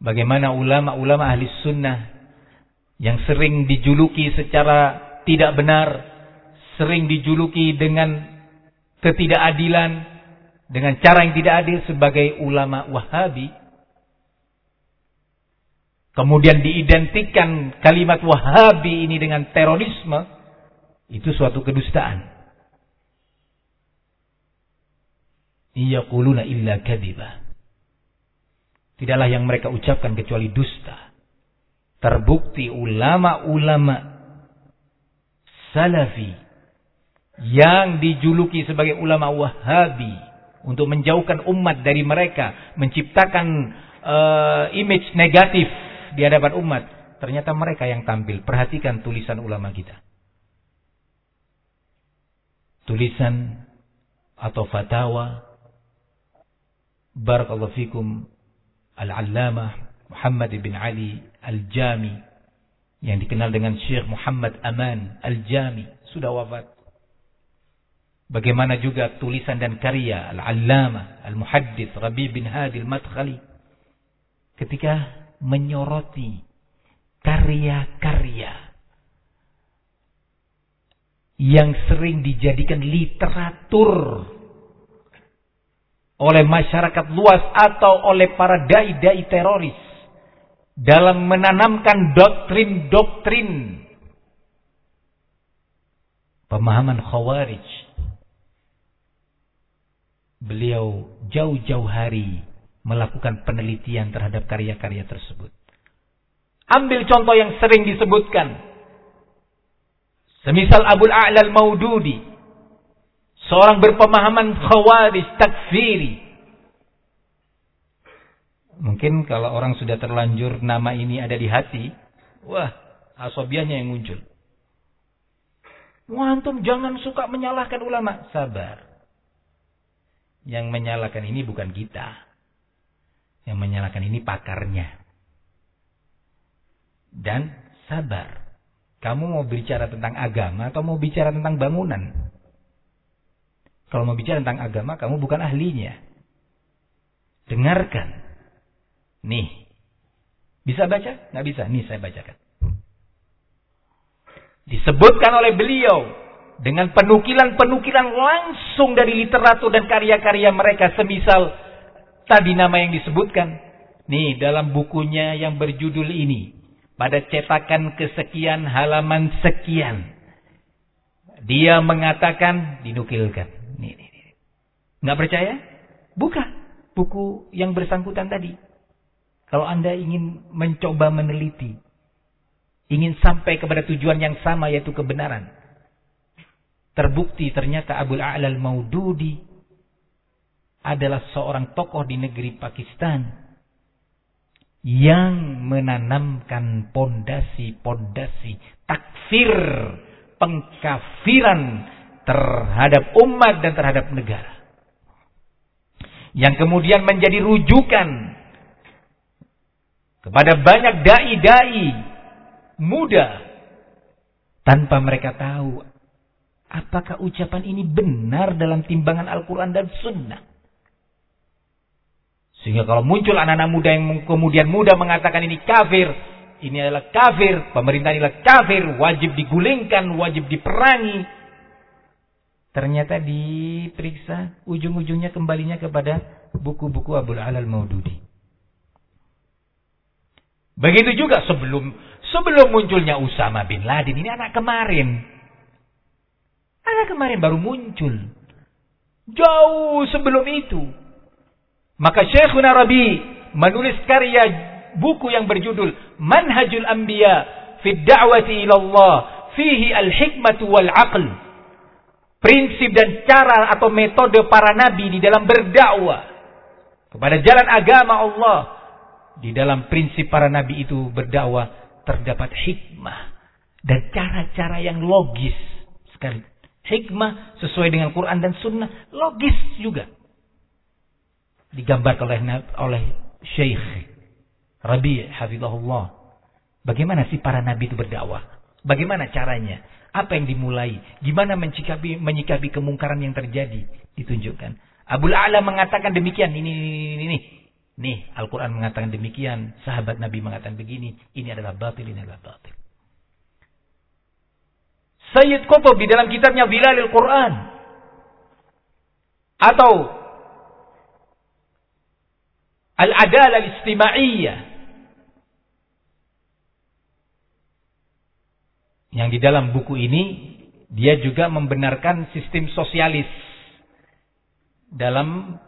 Bagaimana ulama-ulama ahli sunnah yang sering dijuluki secara tidak benar, sering dijuluki dengan ketidakadilan, dengan cara yang tidak adil sebagai ulama Wahabi. Kemudian diidentikan kalimat Wahabi ini dengan terorisme, itu suatu kedustaan. Illa kadiba. Tidaklah yang mereka ucapkan kecuali dusta. Terbukti ulama-ulama salafi yang dijuluki sebagai ulama wahabi untuk menjauhkan umat dari mereka, menciptakan uh, image negatif di hadapan umat. Ternyata mereka yang tampil. Perhatikan tulisan ulama kita. Tulisan atau fatwa Barakallahu fikum Al-Allamah Muhammad bin Ali Al-Jami yang dikenal dengan Syekh Muhammad Aman Al-Jami sudah wafat Bagaimana juga tulisan dan karya Al-Allamah, Al-Muhaddith, Rabi bin Hadi Al-Madkhali. Ketika menyoroti karya-karya yang sering dijadikan literatur oleh masyarakat luas atau oleh para dai-dai teroris dalam menanamkan doktrin-doktrin pemahaman khawarij beliau jauh-jauh hari melakukan penelitian terhadap karya-karya tersebut. Ambil contoh yang sering disebutkan. Semisal Abu A'la al-Maududi. Seorang berpemahaman khawarij takfiri. Mungkin kalau orang sudah terlanjur nama ini ada di hati. Wah, asobiahnya yang muncul. Wah, antum jangan suka menyalahkan ulama. Sabar. Yang menyalakan ini bukan kita. Yang menyalakan ini pakarnya. Dan sabar. Kamu mau bicara tentang agama atau mau bicara tentang bangunan? Kalau mau bicara tentang agama, kamu bukan ahlinya. Dengarkan. Nih. Bisa baca? Nggak bisa. Nih saya bacakan. Disebutkan oleh beliau dengan penukilan-penukilan langsung dari literatur dan karya-karya mereka semisal tadi nama yang disebutkan. Nih dalam bukunya yang berjudul ini pada cetakan kesekian halaman sekian dia mengatakan dinukilkan. Nih, nih, nih. nggak percaya? Buka buku yang bersangkutan tadi. Kalau anda ingin mencoba meneliti ingin sampai kepada tujuan yang sama yaitu kebenaran Terbukti ternyata Abu A'la al-Maududi adalah seorang tokoh di negeri Pakistan yang menanamkan pondasi-pondasi takfir, pengkafiran terhadap umat dan terhadap negara. Yang kemudian menjadi rujukan kepada banyak dai-dai muda tanpa mereka tahu Apakah ucapan ini benar dalam timbangan Al-Quran dan Sunnah? Sehingga kalau muncul anak-anak muda yang kemudian muda mengatakan ini kafir, ini adalah kafir, pemerintah adalah kafir, wajib digulingkan, wajib diperangi. Ternyata diperiksa, ujung-ujungnya kembalinya kepada buku-buku Abdul Alal Maududi. Begitu juga sebelum sebelum munculnya Usama bin Laden ini anak kemarin. Karena kemarin baru muncul. Jauh sebelum itu. Maka Syekhuna Rabi menulis karya buku yang berjudul Manhajul Anbiya fi da'wati ila Allah fihi al-hikmatu wal aql. Prinsip dan cara atau metode para nabi di dalam berdakwah kepada jalan agama Allah. Di dalam prinsip para nabi itu berdakwah terdapat hikmah dan cara-cara yang logis sekali. Hikmah sesuai dengan Quran dan Sunnah logis juga. Digambarkan oleh oleh Syekh Rabi' Hafizahullah. Bagaimana sih para nabi itu berdakwah? Bagaimana caranya? Apa yang dimulai? Gimana menyikapi, menyikapi kemungkaran yang terjadi? Ditunjukkan. Abu A'la mengatakan demikian. Ini, ini, ini. Nih, Al-Quran mengatakan demikian. Sahabat Nabi mengatakan begini. Ini adalah batil, ini adalah batil. Sayyid Qutb di dalam kitabnya Bilalil Quran. Atau Al-Adalah Al-Istima'iyah. Yang di dalam buku ini dia juga membenarkan sistem sosialis dalam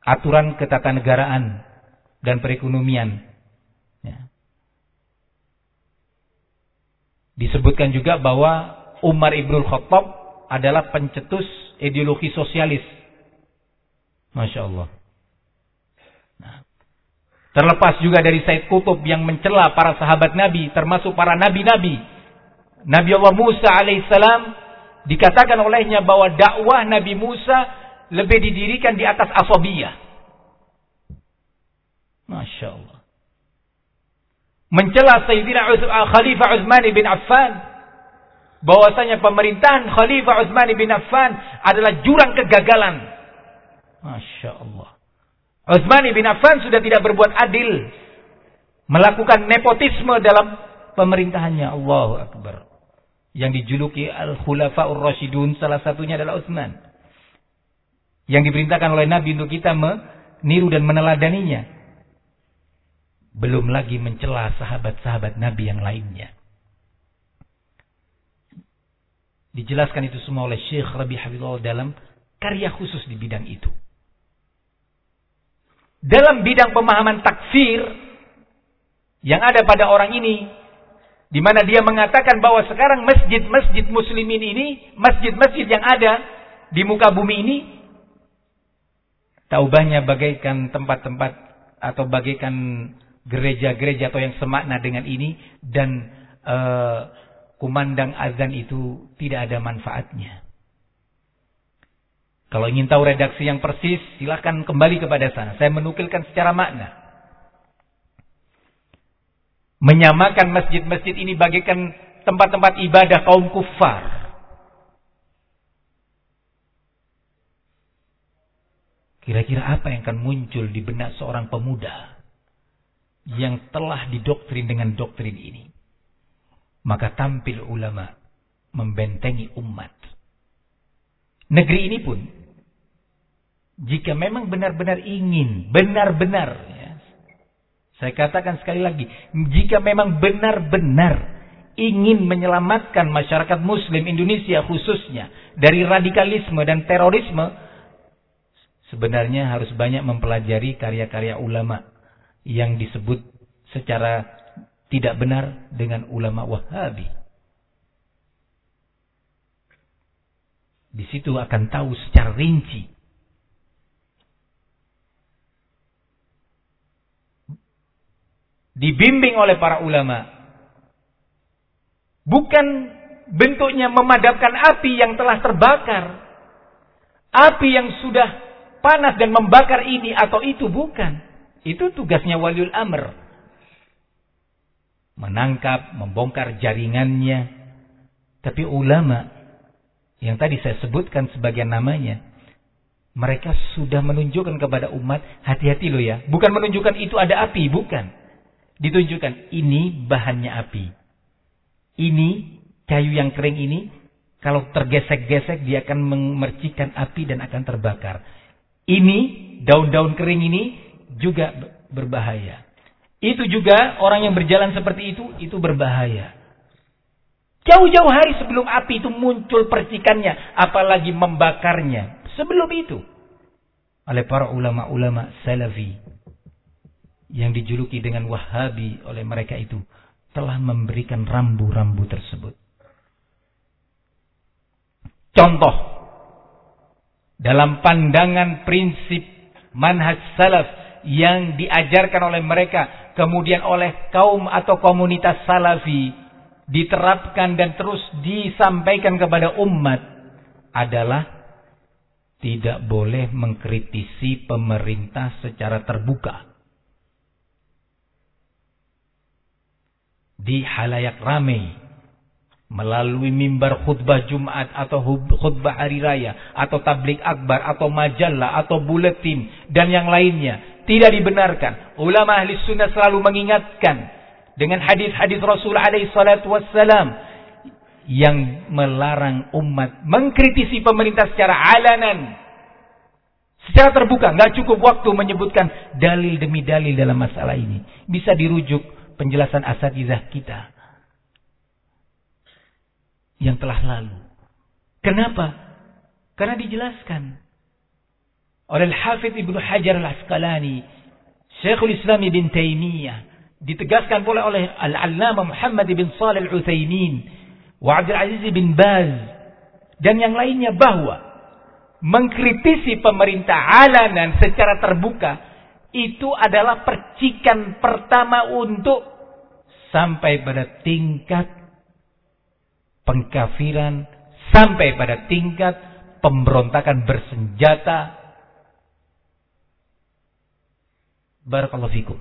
aturan ketatanegaraan dan perekonomian. Ya. Disebutkan juga bahwa Umar ibnul Khattab adalah pencetus ideologi sosialis. Masya Allah. Nah, terlepas juga dari Said Kutub yang mencela para sahabat Nabi, termasuk para nabi-nabi Nabi Allah Musa alaihissalam dikatakan olehnya bahwa dakwah Nabi Musa lebih didirikan di atas asobiyah. Masya Allah. Mencela Sayyidina Khalifah Utsman bin Affan bahwasanya pemerintahan Khalifah Utsman bin Affan adalah jurang kegagalan. Masya Allah. Utsman bin Affan sudah tidak berbuat adil. Melakukan nepotisme dalam pemerintahannya. Allahu Akbar yang dijuluki Al-Khulafaur Rasyidun salah satunya adalah Utsman. Yang diperintahkan oleh Nabi untuk kita meniru dan meneladaninya. Belum lagi mencela sahabat-sahabat Nabi yang lainnya. Dijelaskan itu semua oleh Syekh Rabi Habibullah dalam karya khusus di bidang itu. Dalam bidang pemahaman takfir yang ada pada orang ini di mana dia mengatakan bahwa sekarang masjid-masjid muslimin ini, masjid-masjid yang ada di muka bumi ini, taubahnya bagaikan tempat-tempat atau bagaikan gereja-gereja atau yang semakna dengan ini dan uh, kumandang azan itu tidak ada manfaatnya. Kalau ingin tahu redaksi yang persis, silahkan kembali kepada sana. Saya menukilkan secara makna menyamakan masjid-masjid ini bagaikan tempat-tempat ibadah kaum kufar. Kira-kira apa yang akan muncul di benak seorang pemuda yang telah didoktrin dengan doktrin ini? Maka tampil ulama membentengi umat. Negeri ini pun, jika memang benar-benar ingin, benar-benar saya katakan sekali lagi, jika memang benar-benar ingin menyelamatkan masyarakat muslim Indonesia khususnya dari radikalisme dan terorisme, sebenarnya harus banyak mempelajari karya-karya ulama yang disebut secara tidak benar dengan ulama Wahabi. Di situ akan tahu secara rinci dibimbing oleh para ulama. Bukan bentuknya memadamkan api yang telah terbakar. Api yang sudah panas dan membakar ini atau itu bukan. Itu tugasnya waliul amr. Menangkap, membongkar jaringannya. Tapi ulama yang tadi saya sebutkan sebagian namanya, mereka sudah menunjukkan kepada umat, hati-hati loh ya. Bukan menunjukkan itu ada api, bukan ditunjukkan ini bahannya api. Ini kayu yang kering ini kalau tergesek-gesek dia akan memercikan api dan akan terbakar. Ini daun-daun kering ini juga berbahaya. Itu juga orang yang berjalan seperti itu itu berbahaya. Jauh-jauh hari sebelum api itu muncul percikannya, apalagi membakarnya. Sebelum itu. oleh para ulama-ulama salafi yang dijuluki dengan wahabi oleh mereka itu telah memberikan rambu-rambu tersebut. Contoh dalam pandangan prinsip manhaj salaf yang diajarkan oleh mereka kemudian oleh kaum atau komunitas salafi diterapkan dan terus disampaikan kepada umat adalah tidak boleh mengkritisi pemerintah secara terbuka. Di halayak ramai. Melalui mimbar khutbah Jumat atau khutbah hari raya. Atau tablik akbar atau majalah atau buletin. Dan yang lainnya. Tidak dibenarkan. Ulama ahli sunnah selalu mengingatkan. Dengan hadis-hadis Rasul alaihi salatu wassalam yang melarang umat mengkritisi pemerintah secara alanan. Secara terbuka, nggak cukup waktu menyebutkan dalil demi dalil dalam masalah ini. Bisa dirujuk penjelasan asatidah kita yang telah lalu. Kenapa? Karena dijelaskan oleh Al-Hafidh Ibnu Hajar Al-Asqalani, Syekhul Islam Ibn Taimiyah, ditegaskan pula oleh Al-Allamah Muhammad Ibn Salih Al-Utsaimin wa Abdul Aziz bin Baz dan yang lainnya bahwa mengkritisi pemerintah alanan secara terbuka itu adalah percikan pertama untuk sampai pada tingkat pengkafiran sampai pada tingkat pemberontakan bersenjata barakallahu fikum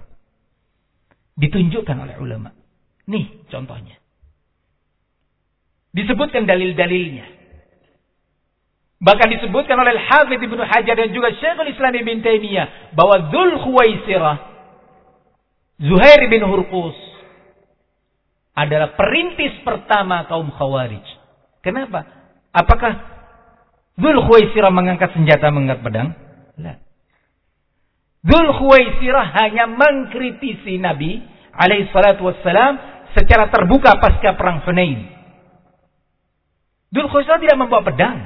ditunjukkan oleh ulama nih contohnya Disebutkan dalil-dalilnya. Bahkan disebutkan oleh Al-Hafidh Ibnu Hajar dan juga Syekhul Islam Ibn Taimiyah bahwa Dzul Khuwaisirah Zuhair bin Hurqus adalah perintis pertama kaum Khawarij. Kenapa? Apakah Dzul Khuwaisirah mengangkat senjata mengangkat pedang? Tidak. Dzul Khuwaisirah hanya mengkritisi Nabi alaihi salatu wassalam secara terbuka pasca perang Hunain. Dhul Khuwaisirah tidak membawa pedang.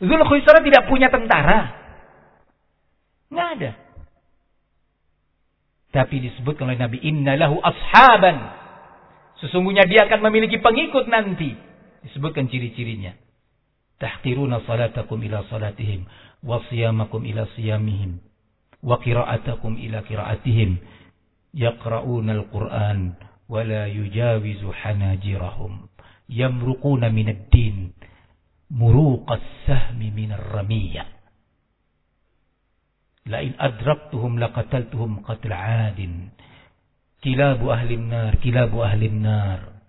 Dhul Khuwaisirah tidak punya tentara. Nggak ada. Tapi disebutkan oleh Nabi, Inna lahu ashaban. Sesungguhnya dia akan memiliki pengikut nanti. Disebutkan ciri-cirinya. Tahqiruna salatakum ila salatihim. Wa siyamakum ila siyamihim. Wa kira'atakum ila kira'atihim. Yaqra'una al-Quran. Wa la yujawizu hanajirahum yamruquna minad din muruqas sahmi minar ramiyah la in adraktuhum laqataltuhum qatl 'adin kilabu ahli nar kilabu ahli nar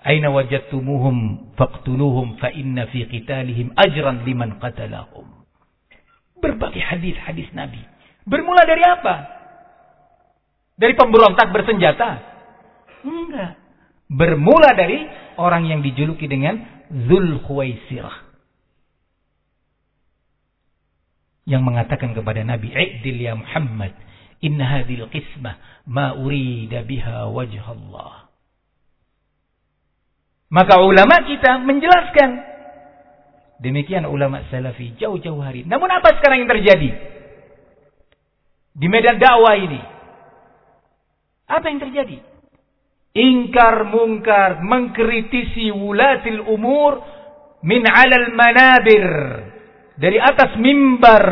aina wajadtumuhum faqtuluhum fa inna fi berbagai hadis-hadis nabi bermula dari apa dari pemberontak bersenjata enggak Bermula dari orang yang dijuluki dengan Zul Khuwaisirah. Yang mengatakan kepada Nabi, I'dil ya Muhammad, inna hadil qismah ma urida biha wajh Allah. Maka ulama kita menjelaskan. Demikian ulama salafi jauh-jauh hari. Namun apa sekarang yang terjadi? Di medan dakwah ini. Apa yang terjadi? ingkar mungkar, mengkritisi wulatil umur min alal manabir dari atas mimbar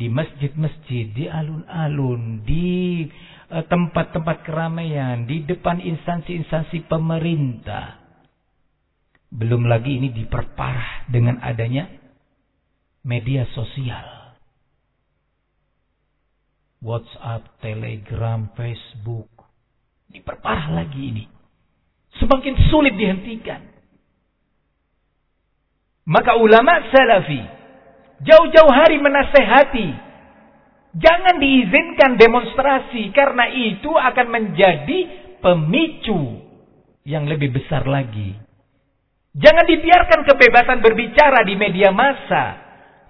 di masjid-masjid, di alun-alun, di eh, tempat-tempat keramaian, di depan instansi-instansi pemerintah. Belum lagi ini diperparah dengan adanya media sosial. WhatsApp, Telegram, Facebook. Diperparah lagi ini. Semakin sulit dihentikan. Maka ulama salafi jauh-jauh hari menasehati jangan diizinkan demonstrasi karena itu akan menjadi pemicu yang lebih besar lagi. Jangan dibiarkan kebebasan berbicara di media massa,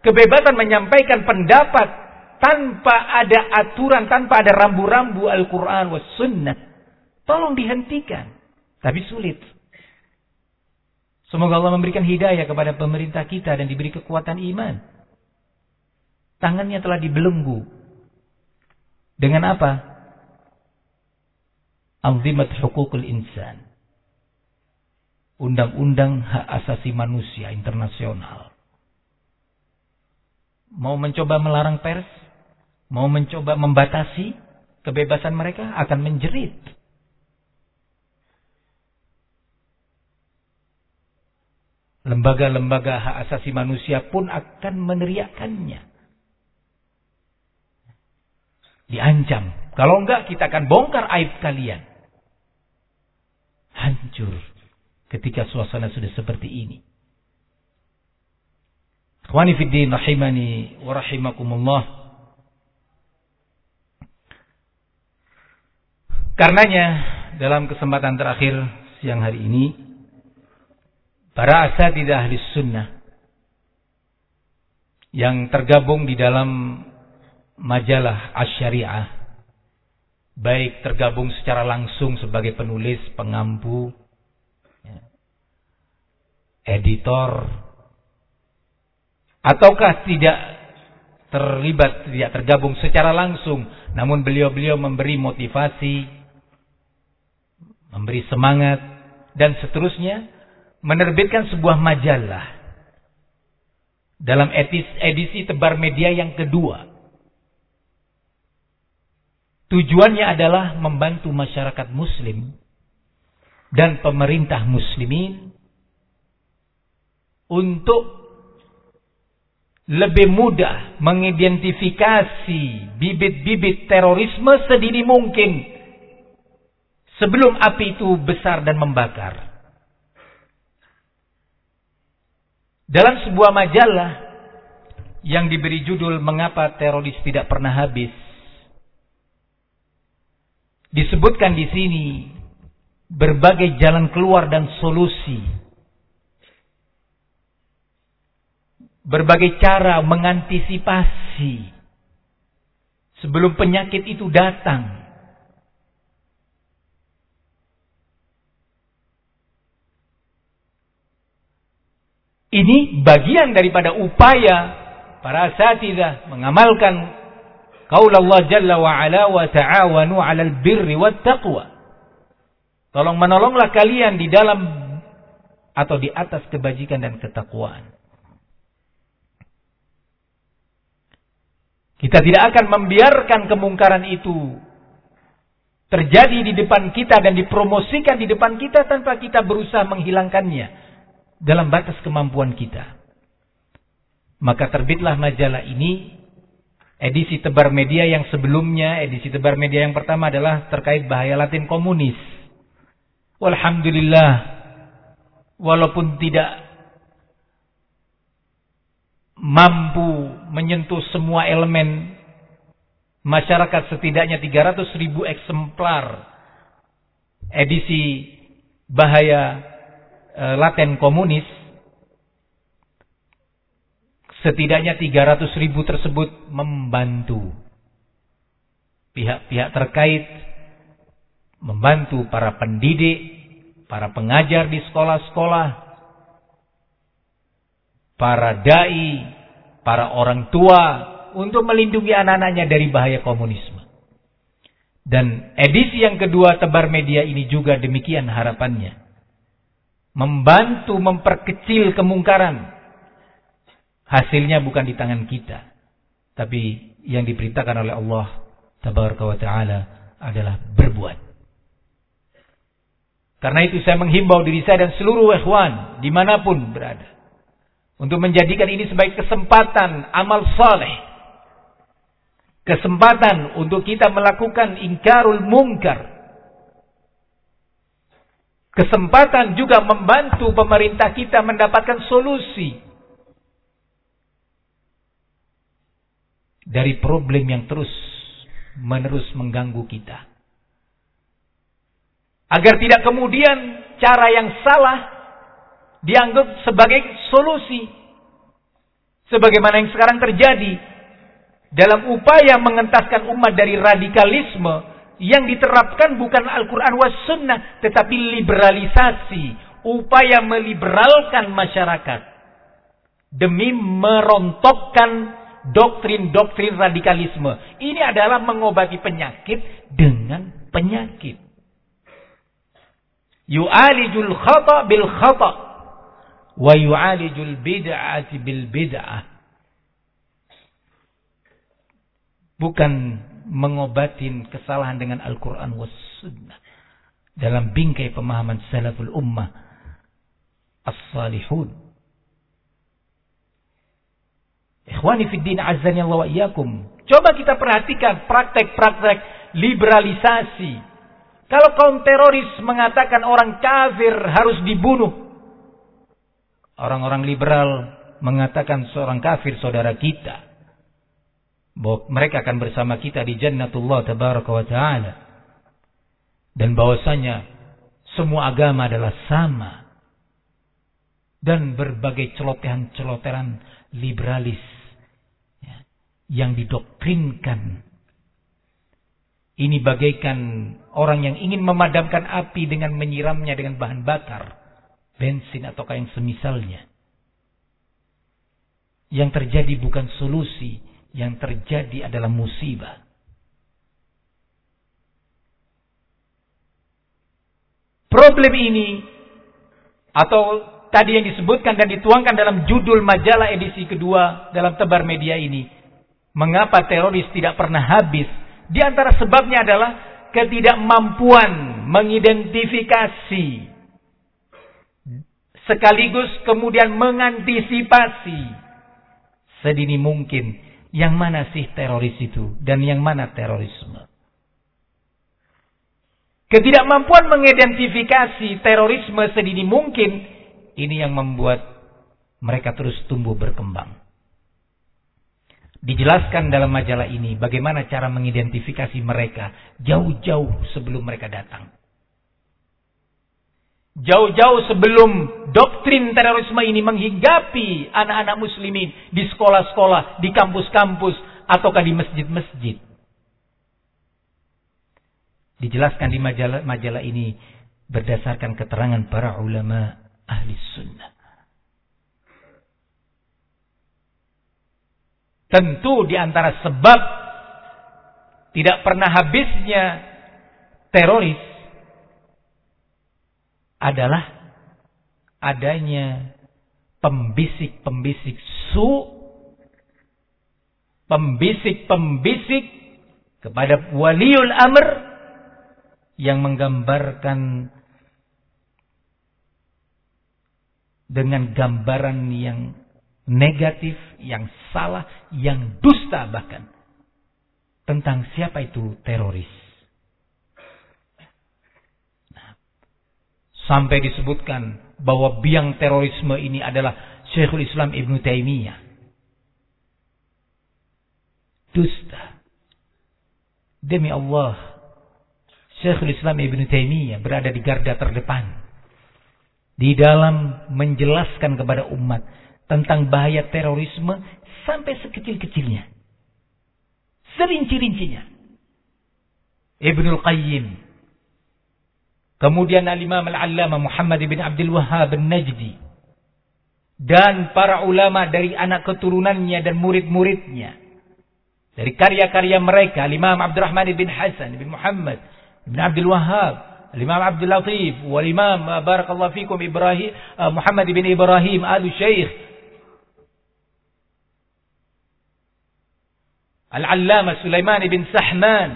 kebebasan menyampaikan pendapat tanpa ada aturan, tanpa ada rambu-rambu Al-Quran was sunnah. Tolong dihentikan. Tapi sulit. Semoga Allah memberikan hidayah kepada pemerintah kita dan diberi kekuatan iman. Tangannya telah dibelenggu. Dengan apa? Anzimat hukukul insan. Undang-undang hak asasi manusia internasional. Mau mencoba melarang pers? Mau mencoba membatasi kebebasan mereka? Akan menjerit. Lembaga-lembaga hak asasi manusia pun akan meneriakannya. Diancam. Kalau enggak kita akan bongkar aib kalian. Hancur ketika suasana sudah seperti ini. Ikhwani fiddin rahimani wa rahimakumullah. Karenanya dalam kesempatan terakhir siang hari ini para asatidah ahli sunnah yang tergabung di dalam majalah asyariah baik tergabung secara langsung sebagai penulis, pengampu, editor, ataukah tidak terlibat, tidak tergabung secara langsung, namun beliau-beliau memberi motivasi, memberi semangat, dan seterusnya, menerbitkan sebuah majalah dalam edisi tebar media yang kedua. Tujuannya adalah membantu masyarakat muslim dan pemerintah muslimin untuk lebih mudah mengidentifikasi bibit-bibit terorisme sedini mungkin sebelum api itu besar dan membakar. Dalam sebuah majalah yang diberi judul Mengapa Teroris Tidak Pernah Habis. Disebutkan di sini berbagai jalan keluar dan solusi. Berbagai cara mengantisipasi sebelum penyakit itu datang. Ini bagian daripada upaya para asatidah mengamalkan qaul Allah Jalla wa Ala wa ta'awanu 'alal birri wat taqwa. Tolong menolonglah kalian di dalam atau di atas kebajikan dan ketakwaan. Kita tidak akan membiarkan kemungkaran itu terjadi di depan kita dan dipromosikan di depan kita tanpa kita berusaha menghilangkannya dalam batas kemampuan kita. Maka terbitlah majalah ini edisi tebar media yang sebelumnya, edisi tebar media yang pertama adalah terkait bahaya Latin komunis. Walhamdulillah, walaupun tidak mampu menyentuh semua elemen masyarakat setidaknya 300 ribu eksemplar edisi bahaya e, Laten komunis setidaknya 300 ribu tersebut membantu pihak-pihak terkait membantu para pendidik, para pengajar di sekolah-sekolah, para dai, para orang tua untuk melindungi anak-anaknya dari bahaya komunisme. Dan edisi yang kedua tebar media ini juga demikian harapannya membantu memperkecil kemungkaran. Hasilnya bukan di tangan kita, tapi yang diperintahkan oleh Allah Tabaraka wa taala adalah berbuat. Karena itu saya menghimbau diri saya dan seluruh ikhwan di mana pun berada. Untuk menjadikan ini sebagai kesempatan amal saleh. Kesempatan untuk kita melakukan ingkarul mungkar kesempatan juga membantu pemerintah kita mendapatkan solusi dari problem yang terus menerus mengganggu kita. Agar tidak kemudian cara yang salah dianggap sebagai solusi. Sebagaimana yang sekarang terjadi dalam upaya mengentaskan umat dari radikalisme yang diterapkan bukan Al-Quran was sunnah, tetapi liberalisasi, upaya meliberalkan masyarakat demi merontokkan doktrin-doktrin radikalisme. Ini adalah mengobati penyakit dengan penyakit. Yu'alijul khata bil khata wa yu'alijul bid'ati bil bid'ah. Bukan mengobatin kesalahan dengan Al-Quran was sunnah. Dalam bingkai pemahaman salaful ummah. As-salihun. Ikhwani fiddin azani Allah wa iyakum. Coba kita perhatikan praktek-praktek liberalisasi. Kalau kaum teroris mengatakan orang kafir harus dibunuh. Orang-orang liberal mengatakan seorang kafir saudara kita. Bahwa mereka akan bersama kita di jannatullah tabaraka wa ta'ala. Dan bahwasanya semua agama adalah sama. Dan berbagai celotehan-celotehan liberalis yang didoktrinkan. Ini bagaikan orang yang ingin memadamkan api dengan menyiramnya dengan bahan bakar, bensin atau yang semisalnya. Yang terjadi bukan solusi, yang terjadi adalah musibah. Problem ini atau tadi yang disebutkan dan dituangkan dalam judul majalah edisi kedua dalam tebar media ini Mengapa teroris tidak pernah habis? Di antara sebabnya adalah ketidakmampuan mengidentifikasi sekaligus kemudian mengantisipasi sedini mungkin yang mana sih teroris itu dan yang mana terorisme. Ketidakmampuan mengidentifikasi terorisme sedini mungkin ini yang membuat mereka terus tumbuh berkembang. Dijelaskan dalam majalah ini bagaimana cara mengidentifikasi mereka jauh-jauh sebelum mereka datang. Jauh-jauh sebelum doktrin terorisme ini menghinggapi anak-anak muslimin di sekolah-sekolah, di kampus-kampus, ataukah di masjid-masjid. Dijelaskan di majalah, majalah ini berdasarkan keterangan para ulama ahli sunnah. Tentu di antara sebab tidak pernah habisnya teroris adalah adanya pembisik-pembisik su, pembisik-pembisik kepada waliul amr yang menggambarkan dengan gambaran yang negatif, yang salah, yang dusta bahkan. Tentang siapa itu teroris. Nah, sampai disebutkan bahwa biang terorisme ini adalah Syekhul Islam Ibn Taimiyah. Dusta. Demi Allah, Syekhul Islam Ibn Taimiyah berada di garda terdepan. Di dalam menjelaskan kepada umat tentang bahaya terorisme sampai sekecil-kecilnya. Serinci-rincinya. Ibnul Qayyim. Kemudian Al-Imam Al-Allama Muhammad bin Abdul Wahhab Al-Najdi. Dan para ulama dari anak keturunannya dan murid-muridnya. Dari karya-karya mereka. Al-Imam Abdurrahman bin Hasan bin Muhammad bin Abdul Wahhab. Al-Imam Abdul Latif. Wal-Imam Barakallahu Fikum Ibrahim, Muhammad bin Ibrahim Al-Syeikh. Al-Allama Sulaiman bin Sahman.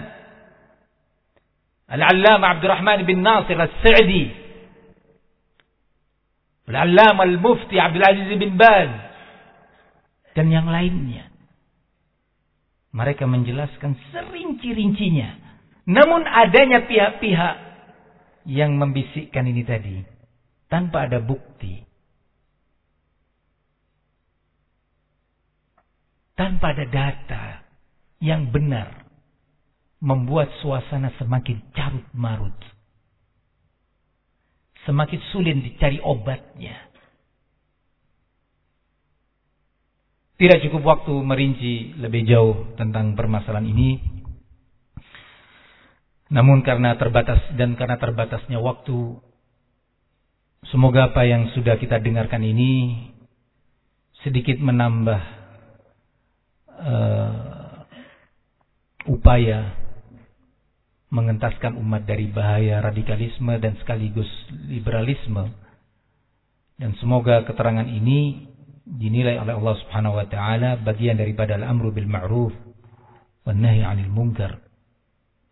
Al-Allama Abdurrahman bin Nasir Al-Sa'di. Al-Allama Al-Mufti Abdul Aziz bin Baz. Dan yang lainnya. Mereka menjelaskan serinci-rincinya. Namun adanya pihak-pihak yang membisikkan ini tadi. Tanpa ada bukti. Tanpa ada data yang benar membuat suasana semakin carut marut. Semakin sulit dicari obatnya. Tidak cukup waktu merinci lebih jauh tentang permasalahan ini. Namun karena terbatas dan karena terbatasnya waktu Semoga apa yang sudah kita dengarkan ini sedikit menambah uh, upaya mengentaskan umat dari bahaya radikalisme dan sekaligus liberalisme. Dan semoga keterangan ini dinilai oleh Allah Subhanahu wa taala bagian daripada al-amru bil ma'ruf wan nahi 'anil munkar.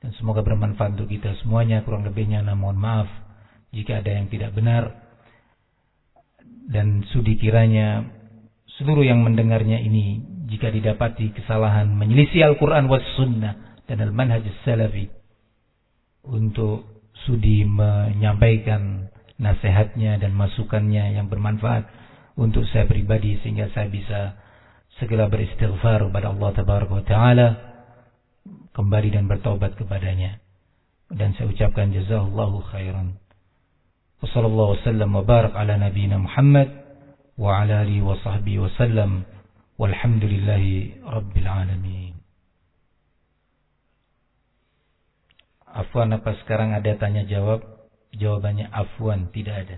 Dan semoga bermanfaat untuk kita semuanya. Kurang lebihnya namun maaf jika ada yang tidak benar dan sudi kiranya seluruh yang mendengarnya ini jika didapati kesalahan menyelisih Al-Quran was sunnah dan al-manhaj salafi untuk sudi menyampaikan nasihatnya dan masukannya yang bermanfaat untuk saya pribadi sehingga saya bisa segera beristighfar kepada Allah Tabaraka taala kembali dan bertobat kepadanya. Dan saya ucapkan jazakallahu khairan. Wa sallallahu wasallam wa barak ala Muhammad wa ala alihi wa sahbihi والحمد لله رب العالمين Afwan apa sekarang ada tanya jawab? Jawabannya Afwan tidak ada.